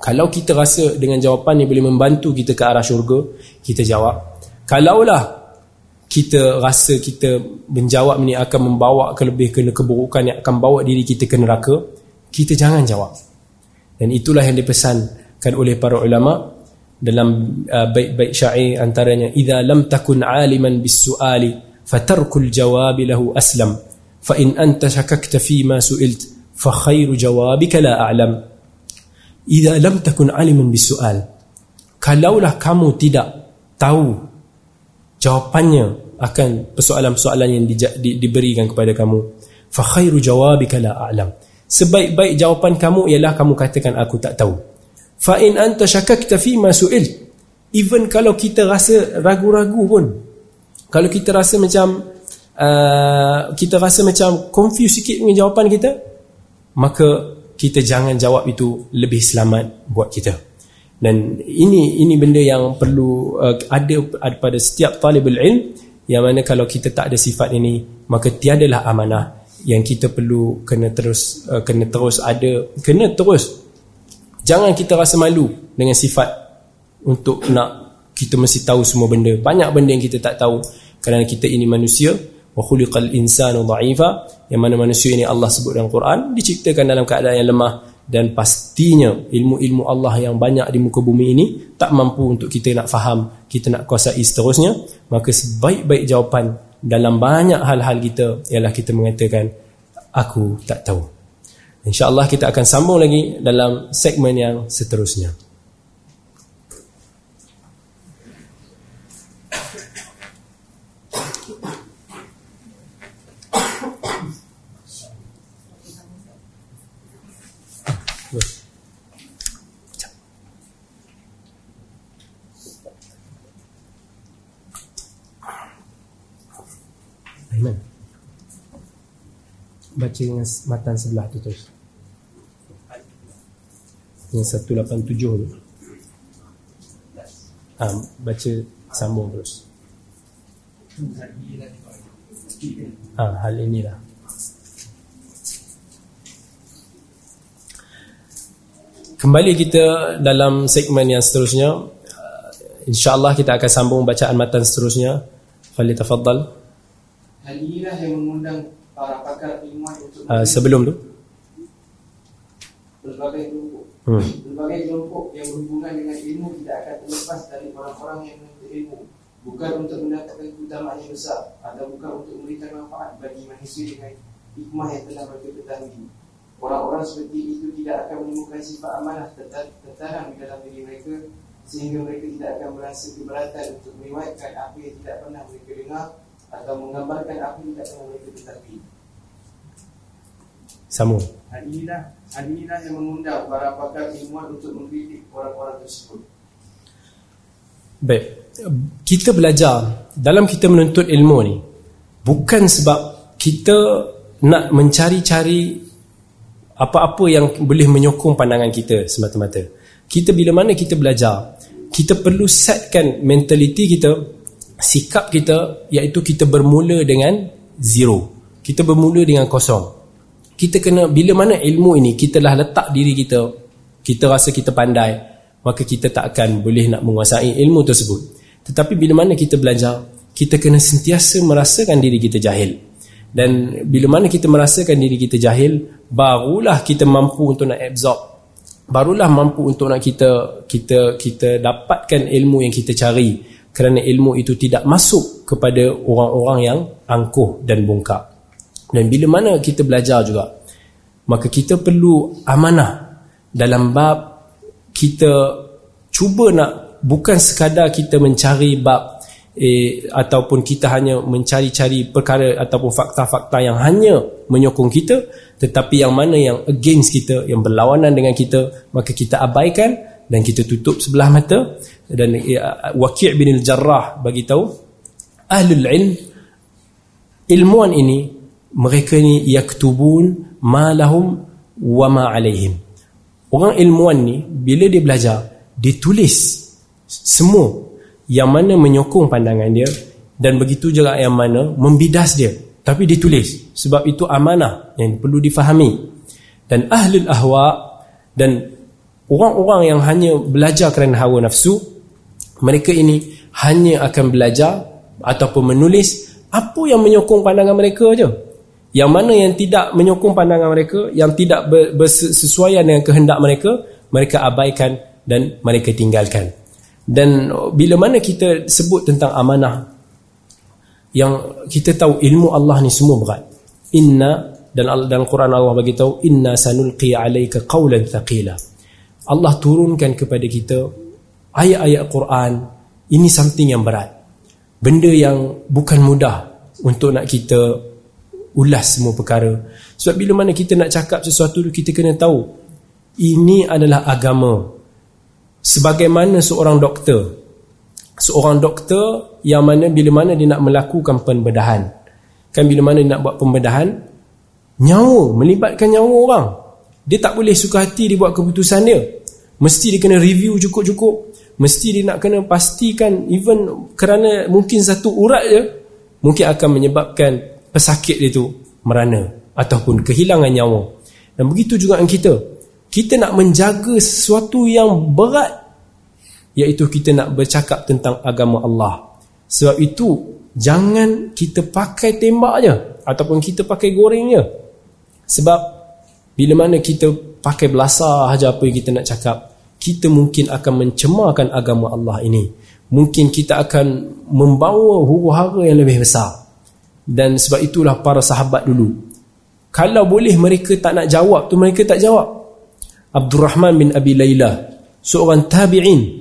Kalau kita rasa dengan jawapan ini boleh membantu kita ke arah syurga kita jawab. Kalaulah kita rasa kita menjawab ini akan membawa ke lebih ke keburukan yang akan bawa diri kita ke neraka kita jangan jawab. Dan itulah yang dipesankan oleh para ulama dalam uh, bait-bait syair antaranya idza lam takun aliman bis-su'ali fatarkul jawab lahu aslam. Fa in anta shakakta fi ma su'ilt fa khairu jawabika la a'lam. Idza lam takun aliman bis-su'al kalaulah kamu tidak tahu jawapannya akan persoalan-persoalan yang di, di, diberikan kepada kamu fa khairu jawabika la a'lam. Sebaik-baik jawapan kamu ialah kamu katakan aku tak tahu fa in anta syakakta fi ma su'il. Even kalau kita rasa ragu-ragu pun kalau kita rasa macam uh, kita rasa macam confused sikit dengan jawapan kita maka kita jangan jawab itu lebih selamat buat kita. Dan ini ini benda yang perlu uh, ada, ada pada setiap talibul ilm yang mana kalau kita tak ada sifat ini maka tiadalah amanah yang kita perlu kena terus uh, kena terus ada kena terus jangan kita rasa malu dengan sifat untuk nak kita mesti tahu semua benda. Banyak benda yang kita tak tahu. Kerana kita ini manusia wa khuliqal insanu dha'ifa yang mana manusia ini Allah sebut dalam Quran diciptakan dalam keadaan yang lemah dan pastinya ilmu-ilmu Allah yang banyak di muka bumi ini tak mampu untuk kita nak faham kita nak kuasai seterusnya. Maka sebaik-baik jawapan dalam banyak hal-hal kita ialah kita mengatakan aku tak tahu. Insya-Allah kita akan sambung lagi dalam segmen yang seterusnya. Baca dengan matan sebelah tu terus. Yang 187 tu. Ha, baca sambung terus. Ha, hal inilah. Kembali kita dalam segmen yang seterusnya. insyaAllah kita akan sambung bacaan matan seterusnya. Khalid Tafaddal hal inilah yang mengundang uh, sebelum tu? Berbagai kelompok hmm. berbagai kelompok yang berhubungan dengan ilmu tidak akan terlepas dari orang-orang yang menuntut ilmu. Bukan untuk mendapatkan keutamaan yang besar atau bukan untuk memberikan manfaat bagi manusia dengan hikmah yang telah mereka ketahui. Orang-orang seperti itu tidak akan menemukan sifat amanah tertanam di dalam diri mereka sehingga mereka tidak akan merasa keberatan untuk meriwayatkan apa yang tidak pernah mereka dengar atau menggambarkan apa yang tidak pernah mereka ketahui Sambung. Hal inilah, hal inilah yang mengundang para pakar ilmuwan untuk mengkritik orang-orang tersebut. Baik. Kita belajar dalam kita menuntut ilmu ni bukan sebab kita nak mencari-cari apa-apa yang boleh menyokong pandangan kita semata-mata. Kita bila mana kita belajar, kita perlu setkan mentaliti kita, sikap kita iaitu kita bermula dengan zero. Kita bermula dengan kosong. Kita kena bila mana ilmu ini kita lah letak diri kita kita rasa kita pandai maka kita tak akan boleh nak menguasai ilmu tersebut. Tetapi bila mana kita belajar kita kena sentiasa merasakan diri kita jahil. Dan bila mana kita merasakan diri kita jahil barulah kita mampu untuk nak absorb. Barulah mampu untuk nak kita kita kita dapatkan ilmu yang kita cari kerana ilmu itu tidak masuk kepada orang-orang yang angkuh dan bongkak. Dan bila mana kita belajar juga maka kita perlu amanah dalam bab kita cuba nak bukan sekadar kita mencari bab eh, ataupun kita hanya mencari-cari perkara ataupun fakta-fakta yang hanya menyokong kita tetapi yang mana yang against kita yang berlawanan dengan kita maka kita abaikan dan kita tutup sebelah mata. Dan eh, Waqi' bin al-Jarrah bagi tahu ahlul ilm ilmuan ini mereka ni yaktubun ma lahum wa ma alaihim. Orang ilmuwan ni bila dia belajar dia tulis semua yang mana menyokong pandangan dia dan begitu juga yang mana membidas dia. Tapi ditulis sebab itu amanah yang perlu difahami. Dan ahli ahwa dan orang-orang yang hanya belajar kerana hawa nafsu mereka ini hanya akan belajar ataupun menulis apa yang menyokong pandangan mereka aja yang mana yang tidak menyokong pandangan mereka yang tidak bersesuaian dengan kehendak mereka mereka abaikan dan mereka tinggalkan. Dan bila mana kita sebut tentang amanah yang kita tahu ilmu Allah ni semua berat. Inna dan dalam Quran Allah bagi tahu inna sanulqi alayka qawlan thaqila Allah turunkan kepada kita ayat-ayat Quran ini something yang berat. Benda yang bukan mudah untuk nak kita ulas semua perkara. Sebab bila mana kita nak cakap sesuatu tu kita kena tahu ini adalah agama. Sebagaimana seorang doktor seorang doktor yang mana bila mana dia nak melakukan pembedahan. Kan bila mana dia nak buat pembedahan nyawa melibatkan nyawa orang. Dia tak boleh suka hati dia buat keputusan dia mesti dia kena review cukup-cukup. Mesti dia nak kena pastikan even kerana mungkin satu urat je mungkin akan menyebabkan pesakit itu merana ataupun kehilangan nyawa. Dan begitu juga dengan kita. Kita nak menjaga sesuatu yang berat iaitu kita nak bercakap tentang agama Allah. Sebab itu jangan kita pakai tembak je ataupun kita pakai goreng je. Sebab bila mana kita pakai belasah aja apa yang kita nak cakap kita mungkin akan mencemarkan agama Allah ini. Mungkin kita akan membawa huru-hara yang lebih besar. Dan sebab itulah para sahabat dulu. Kalau boleh mereka tak nak jawab tu mereka tak jawab. Abdul bin Abi Layla seorang tabi'in.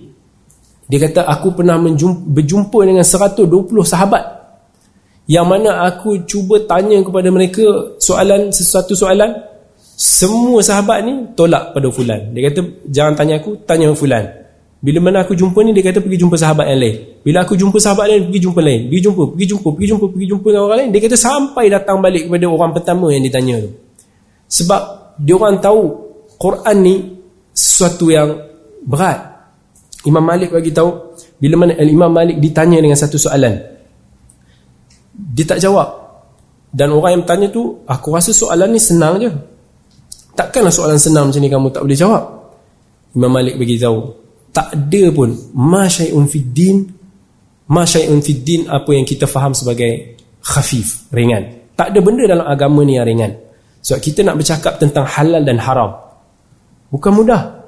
Dia kata aku pernah berjumpa dengan 120 sahabat. Yang mana aku cuba tanya kepada mereka soalan sesuatu soalan semua sahabat ni tolak pada fulan dia kata jangan tanya aku tanya fulan bila mana aku jumpa ni dia kata pergi jumpa sahabat yang lain. Bila aku jumpa sahabat lain pergi jumpa lain. Pergi jumpa, pergi jumpa, pergi jumpa, pergi jumpa dengan orang lain. Dia kata sampai datang balik kepada orang pertama yang ditanya tu. Sebab dia orang tahu Quran ni sesuatu yang berat. Imam Malik bagi tahu bila mana Imam Malik ditanya dengan satu soalan. Dia tak jawab. Dan orang yang bertanya tu aku rasa soalan ni senang je. Takkanlah soalan senang macam ni kamu tak boleh jawab. Imam Malik bagi tahu tak ada pun masyai'un fid din. Masyai'un fid din apa yang kita faham sebagai khafif ringan. Tak ada benda dalam agama ni yang ringan. Sebab kita nak bercakap tentang halal dan haram. Bukan mudah.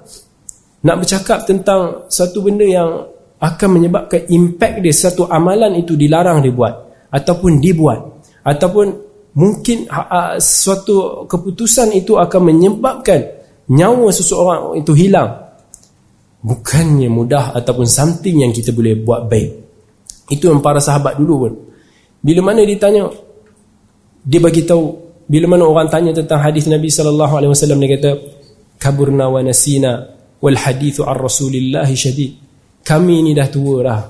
Nak bercakap tentang satu benda yang akan menyebabkan impact dia satu amalan itu dilarang dibuat ataupun dibuat ataupun mungkin suatu keputusan itu akan menyebabkan nyawa seseorang itu hilang. Bukannya mudah ataupun something yang kita boleh buat baik. Itu yang para sahabat dulu pun. Bila mana ditanya dia bagi tahu bila mana orang tanya tentang hadis Nabi sallallahu alaihi wasallam dia kata kaburna wa nasina wal hadithu ar rasulillah syadid. Kami ni dah tua dah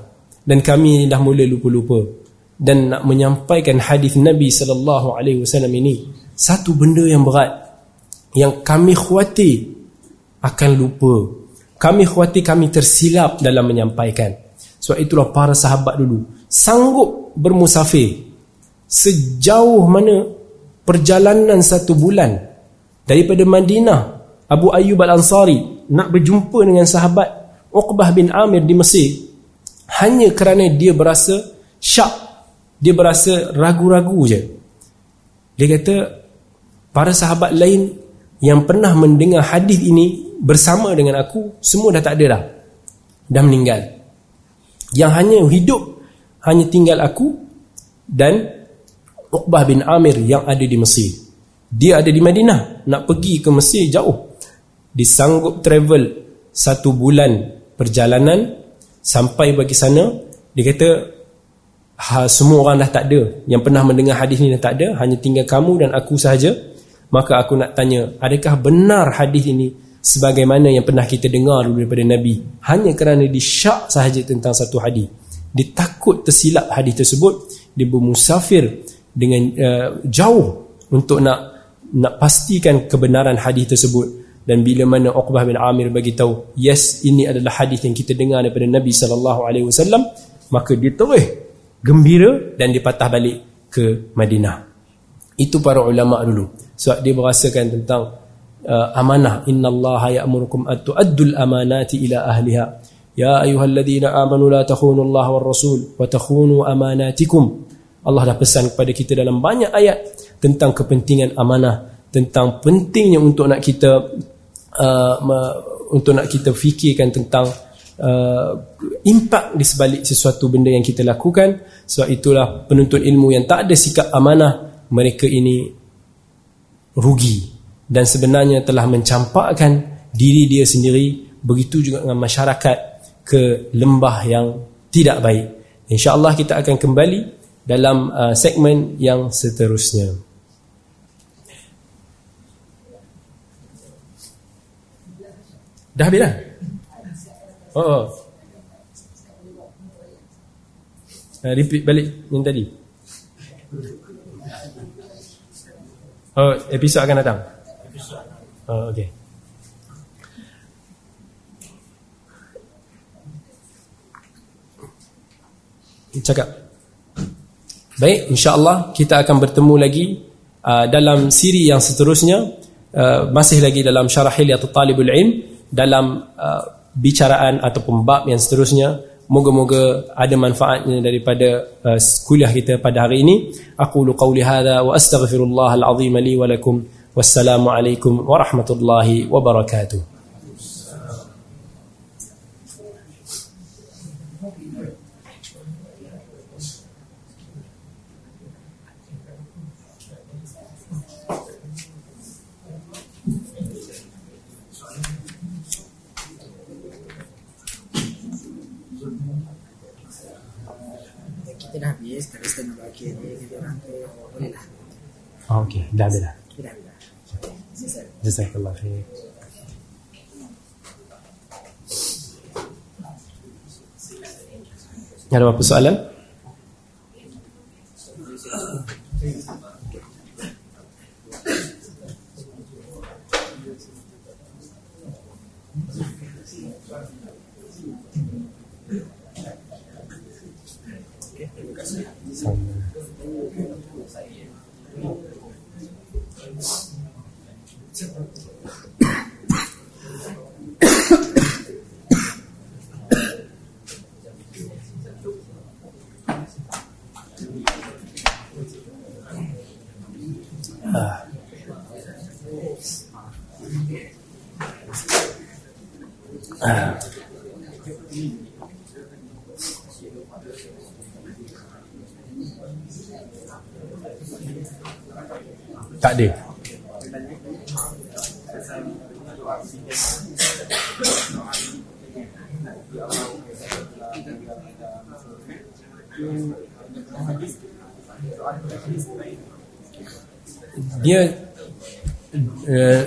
dan kami ni dah mula lupa-lupa dan nak menyampaikan hadis Nabi sallallahu alaihi wasallam ini satu benda yang berat yang kami khuatir akan lupa. Kami khawatir kami tersilap dalam menyampaikan. Sebab itulah para sahabat dulu sanggup bermusafir sejauh mana perjalanan satu bulan daripada Madinah Abu Ayyub Al-Ansari nak berjumpa dengan sahabat Uqbah bin Amir di Mesir. Hanya kerana dia berasa syak dia berasa ragu-ragu je. Dia kata para sahabat lain yang pernah mendengar hadis ini bersama dengan aku semua dah tak ada dah. Dah meninggal. Yang hanya hidup hanya tinggal aku dan Uqbah bin Amir yang ada di Mesir. Dia ada di Madinah nak pergi ke Mesir jauh. Disanggup travel satu bulan perjalanan sampai bagi sana. Dia kata ha, semua orang dah tak ada. Yang pernah mendengar hadis ni dah tak ada. Hanya tinggal kamu dan aku sahaja. Maka aku nak tanya adakah benar hadis ini sebagaimana yang pernah kita dengar daripada Nabi? Hanya kerana disyak sahaja tentang satu hadis. Dia takut tersilap hadis tersebut. Dia bermusafir dengan uh, jauh untuk nak nak pastikan kebenaran hadis tersebut. Dan bila mana Uqbah bin Amir bagi tahu yes ini adalah hadis yang kita dengar daripada Nabi sallallahu alaihi wasallam maka dia terus gembira dan dia patah balik ke Madinah. Itu para ulama dulu. Sebab dia merasakan tentang uh, amanah. Innallaha ya'murukum an tu'addul amanati ila ahliha. Ya ayyuhalladzina amanu la takhunu Allah war rasul wa takhunu amanatikum. Allah dah pesan kepada kita dalam banyak ayat tentang kepentingan amanah tentang pentingnya untuk nak kita uh, untuk nak kita fikirkan tentang uh, impak di sebalik sesuatu benda yang kita lakukan sebab itulah penuntut ilmu yang tak ada sikap amanah mereka ini rugi. Dan sebenarnya telah mencampakkan diri dia sendiri begitu juga dengan masyarakat ke lembah yang tidak baik. Insyaallah kita akan kembali dalam uh, segmen yang seterusnya. Dah habis dah? Oh, oh. Uh, repeat balik yang tadi. Oh, episod akan datang. Oh, okey. Cakap. Baik, insya-Allah kita akan bertemu lagi uh, dalam siri yang seterusnya uh, masih lagi dalam syarah Hilyatul Talibul Ilm dalam uh, bicaraan ataupun bab yang seterusnya moga-moga ada manfaatnya daripada uh, kuliah kita pada hari ini. Aku lu qauli hadza wa astaghfirullahal azim li wa lakum. Wassalamu alaikum warahmatullahi wabarakatuh Oh, okey, dah ada dah. Dah ada. Jazakallah khair. Ada apa soalan? Tak ada. Dia uh,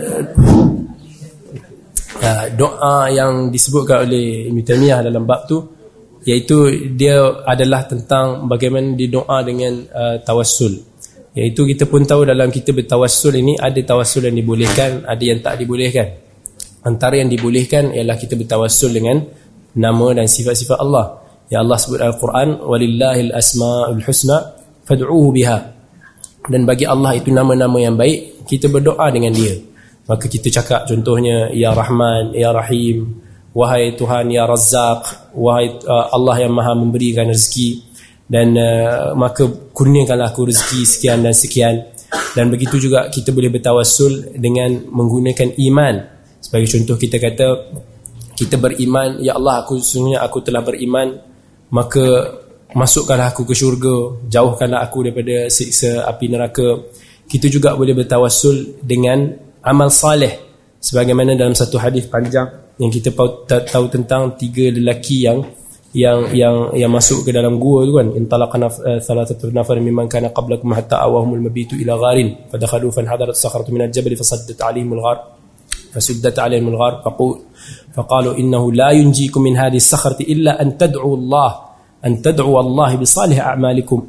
uh, doa yang disebutkan oleh Ibn Taymiyah dalam bab tu iaitu dia adalah tentang bagaimana didoa dengan uh, tawassul Iaitu kita pun tahu dalam kita bertawassul ini ada tawassul yang dibolehkan, ada yang tak dibolehkan. Antara yang dibolehkan ialah kita bertawassul dengan nama dan sifat-sifat Allah. Ya Allah sebut Al-Quran, "Walillahil asmaul husna fad'uuhu biha." Dan bagi Allah itu nama-nama yang baik, kita berdoa dengan dia. Maka kita cakap contohnya Ya Rahman, Ya Rahim, wahai Tuhan ya Razzaq wahai uh, Allah yang maha memberikan rezeki. Dan uh, maka kurniakanlah aku rezeki sekian dan sekian. Dan begitu juga kita boleh bertawassul dengan menggunakan iman. Sebagai contoh kita kata kita beriman ya Allah aku sesungguhnya aku telah beriman. Maka masukkanlah aku ke syurga jauhkanlah aku daripada siksa api neraka. Kita juga boleh bertawassul dengan amal saleh sebagaimana dalam satu hadis panjang yang kita tahu tentang tiga lelaki yang yang yang yang masuk ke dalam gua tu kan. Intalaqana eh, thalathatu nafar mimman kana qablakum hatta awahumul mabitu ila gharin fadakhalu fan hadarat sakhratu min al-jabal fasaddat alaihim al-ghar fasuddat alaihim al-ghar faqul faqalu innahu la yunjikum min hadhihi as-sakhrati illa an tad'u Allah an tad'u Allah bi salih a'malikum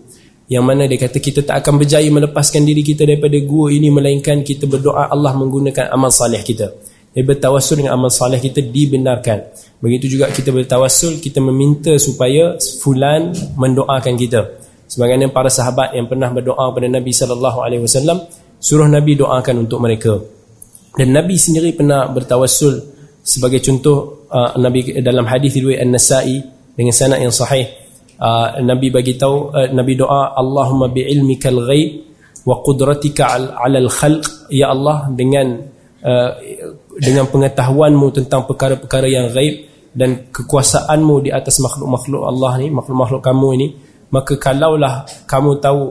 yang mana dia kata kita tak akan berjaya melepaskan diri kita daripada gua ini melainkan kita berdoa Allah menggunakan amal salih kita jadi bertawassul dengan amal salih kita dibenarkan. Begitu juga kita bertawassul, kita meminta supaya fulan mendoakan kita. Sebagaimana para sahabat yang pernah berdoa kepada Nabi sallallahu alaihi wasallam, suruh Nabi doakan untuk mereka. Dan Nabi sendiri pernah bertawassul sebagai contoh uh, Nabi dalam hadis riwayat An-Nasa'i dengan sanad yang sahih. Uh, Nabi bagi tahu uh, Nabi doa Allahumma bi ilmikal ghaib wa qudratika 'ala al-khalq ya Allah dengan uh, dengan pengetahuanmu tentang perkara-perkara yang gaib dan kekuasaanmu di atas makhluk-makhluk Allah ni, makhluk-makhluk kamu ini, maka kalaulah kamu tahu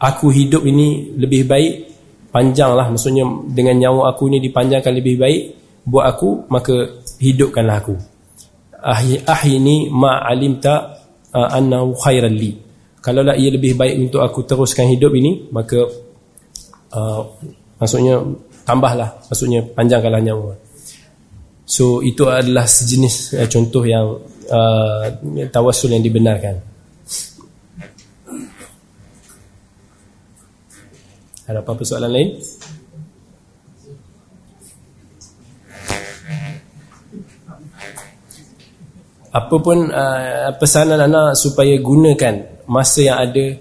aku hidup ini lebih baik, panjanglah maksudnya dengan nyawa aku ini dipanjangkan lebih baik buat aku, maka hidupkanlah aku. Ahyi ahini ma alimta uh, annahu khairan li. Kalaulah ia lebih baik untuk aku teruskan hidup ini, maka uh, maksudnya tambahlah maksudnya panjangkanlah nyawa. So itu adalah sejenis uh, contoh yang uh, tawassul yang dibenarkan. Ada apa-apa soalan lain apapun uh, pesanan anak supaya gunakan masa yang ada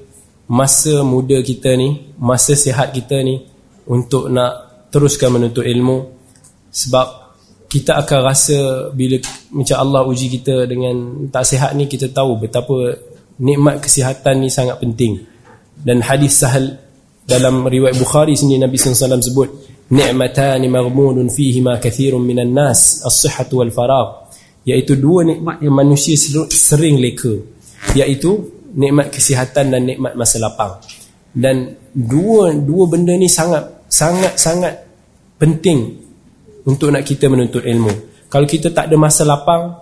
masa muda kita ni masa sihat kita ni untuk nak teruskan menuntut ilmu. Sebab kita akan rasa bila macam Allah uji kita dengan tak sihat ni kita tahu betapa nikmat kesihatan ni sangat penting. Dan hadis sahal dalam riwayat Bukhari sini Nabi SAW sebut ni'matani maghmunun fihi ma kathirun minan nas as-sihhatu wal faragh iaitu dua nikmat yang manusia sering leka iaitu nikmat kesihatan dan nikmat masa lapang dan dua dua benda ni sangat sangat-sangat penting untuk nak kita menuntut ilmu. Kalau kita tak ada masa lapang,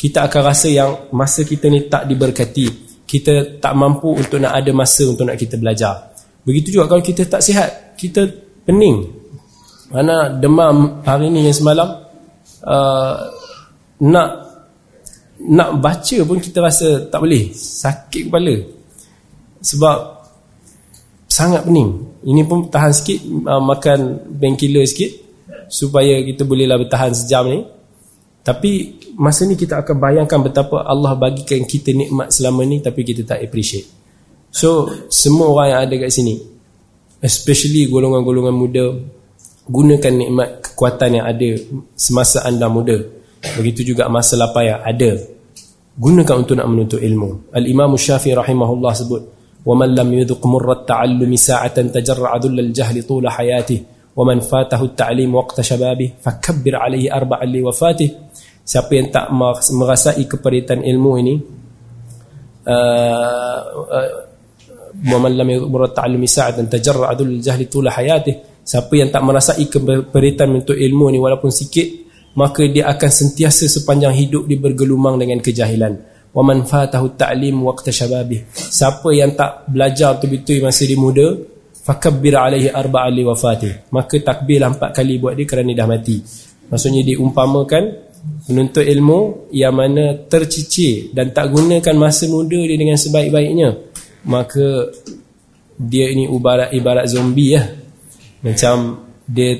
kita akan rasa yang masa kita ni tak diberkati. Kita tak mampu untuk nak ada masa untuk nak kita belajar. Begitu juga kalau kita tak sihat, kita pening. Mana demam hari ni yang semalam, uh, nak nak baca pun kita rasa tak boleh. Sakit kepala. Sebab sangat pening. Ini pun tahan sikit uh, Makan painkiller sikit Supaya kita bolehlah bertahan sejam ni Tapi Masa ni kita akan bayangkan betapa Allah bagikan kita nikmat selama ni Tapi kita tak appreciate So Semua orang yang ada kat sini Especially golongan-golongan muda Gunakan nikmat kekuatan yang ada Semasa anda muda Begitu juga masalah payah ada. Gunakan untuk nak menuntut ilmu. Al-Imam Syafi'i rahimahullah sebut, "Wa man lam yudhiq murra at-ta'allumi sa'atan tajarra'a dhullal jahli tul hayatihi, wa fatahu at-ta'lim waqta shababihi fakabbir 'alayhi arba'an li wafatihi." Siapa yang tak merasai keperitan ilmu ini, uh, uh, "Wa man lam yudhiq murra at-ta'allumi sa'atan tajarra'a dhullal jahli tul hayatihi." Siapa yang tak merasai keperitan untuk ilmu ini walaupun sikit, maka dia akan sentiasa sepanjang hidup dia bergelumang dengan kejahilan. Wa man fatahu ta'lim waqta shababih siapa yang tak belajar betul-betul masa dia muda fakabbir alaihi arba'a li wafati maka takbirlah empat kali buat dia kerana dia dah mati. Maksudnya diumpamakan menuntut ilmu yang mana tercicir dan tak gunakan masa muda dia dengan sebaik-baiknya. Maka dia ini ibarat ibarat zombie ya macam dia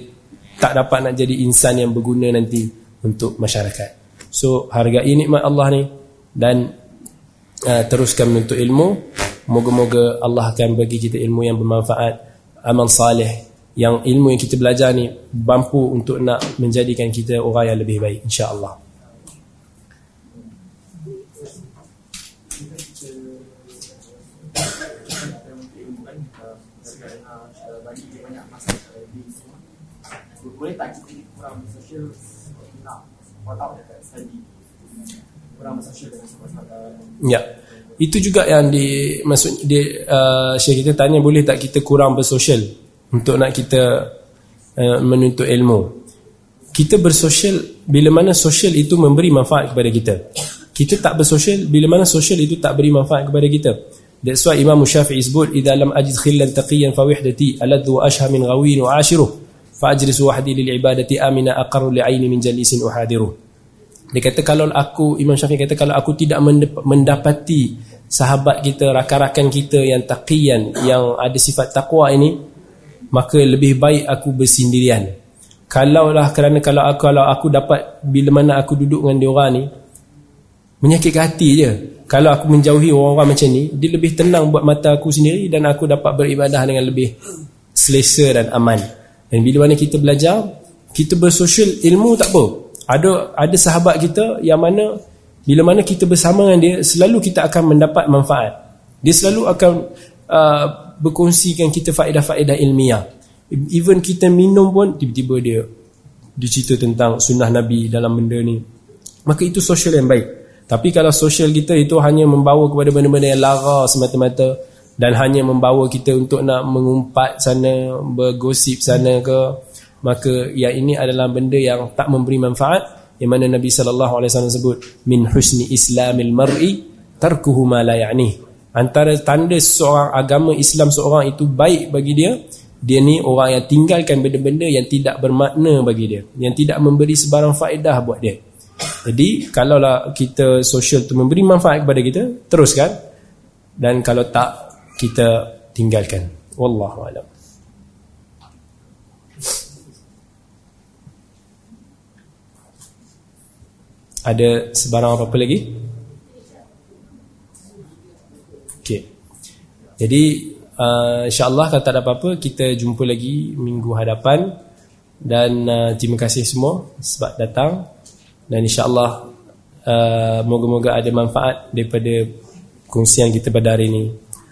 tak dapat nak jadi insan yang berguna nanti untuk masyarakat. So hargai nikmat Allah ni dan uh, teruskan menuntut ilmu. Moga-moga Allah akan bagi kita ilmu yang bermanfaat amal salih. Yang ilmu yang kita belajar ni mampu untuk nak menjadikan kita orang yang lebih baik insya-Allah. Boleh tak kita kurang sosial nak what out dekat study kurang sosial dengan sahabat Ya. Itu juga yang di maksud dia uh, Syekh kita tanya boleh tak kita kurang bersosial untuk nak kita uh, menuntut ilmu. Kita bersosial bila mana sosial itu memberi manfaat kepada kita. Kita tak bersosial bila mana sosial itu tak beri manfaat kepada kita. That's why Imam Syafi'i sebut idza lam ajid khillan taqiyan fa wahdati aladhu ashha min ghawin wa ashiru fa ajlis wahdi lil ibadati amina aqarru li aini min jalisin uhadiru. Dia kata kalau aku Imam Syafi'i kata kalau aku tidak mendapati sahabat kita, rakan-rakan kita yang taqiyan, yang ada sifat takwa ini, maka lebih baik aku bersendirian. Kalaulah kerana kalau aku kalau aku dapat bila mana aku duduk dengan dia orang ni menyakitkan hati je. Kalau aku menjauhi orang-orang macam ni, dia lebih tenang buat mata aku sendiri dan aku dapat beribadah dengan lebih selesa dan aman. Dan bila mana kita belajar, kita bersosial ilmu tak apa. Ada ada sahabat kita yang mana bila mana kita bersama dengan dia selalu kita akan mendapat manfaat. Dia selalu akan uh, berkongsikan kita faedah-faedah ilmiah. Even kita minum pun tiba-tiba dia dicerita tentang sunnah Nabi dalam benda ni. Maka itu sosial yang baik. Tapi kalau sosial kita itu hanya membawa kepada benda-benda yang lara semata-mata dan hanya membawa kita untuk nak mengumpat sana bergosip sana ke. Maka yang ini adalah benda yang tak memberi manfaat yang mana Nabi sallallahu alaihi wasallam sebut min husni islamil mar'i tarkuhu ma la ya'ni. Antara tanda seorang agama Islam seorang itu baik bagi dia dia ni orang yang tinggalkan benda-benda yang tidak bermakna bagi dia yang tidak memberi sebarang faedah buat dia. Jadi kalaulah kita sosial tu memberi manfaat kepada kita teruskan. Dan kalau tak kita tinggalkan wallahu a'lam Ada sebarang apa-apa lagi? Okey. Jadi uh, insya-Allah kalau tak ada apa-apa kita jumpa lagi minggu hadapan dan uh, terima kasih semua sebab datang dan insya-Allah uh, moga-moga ada manfaat daripada kongsian kita pada hari ini.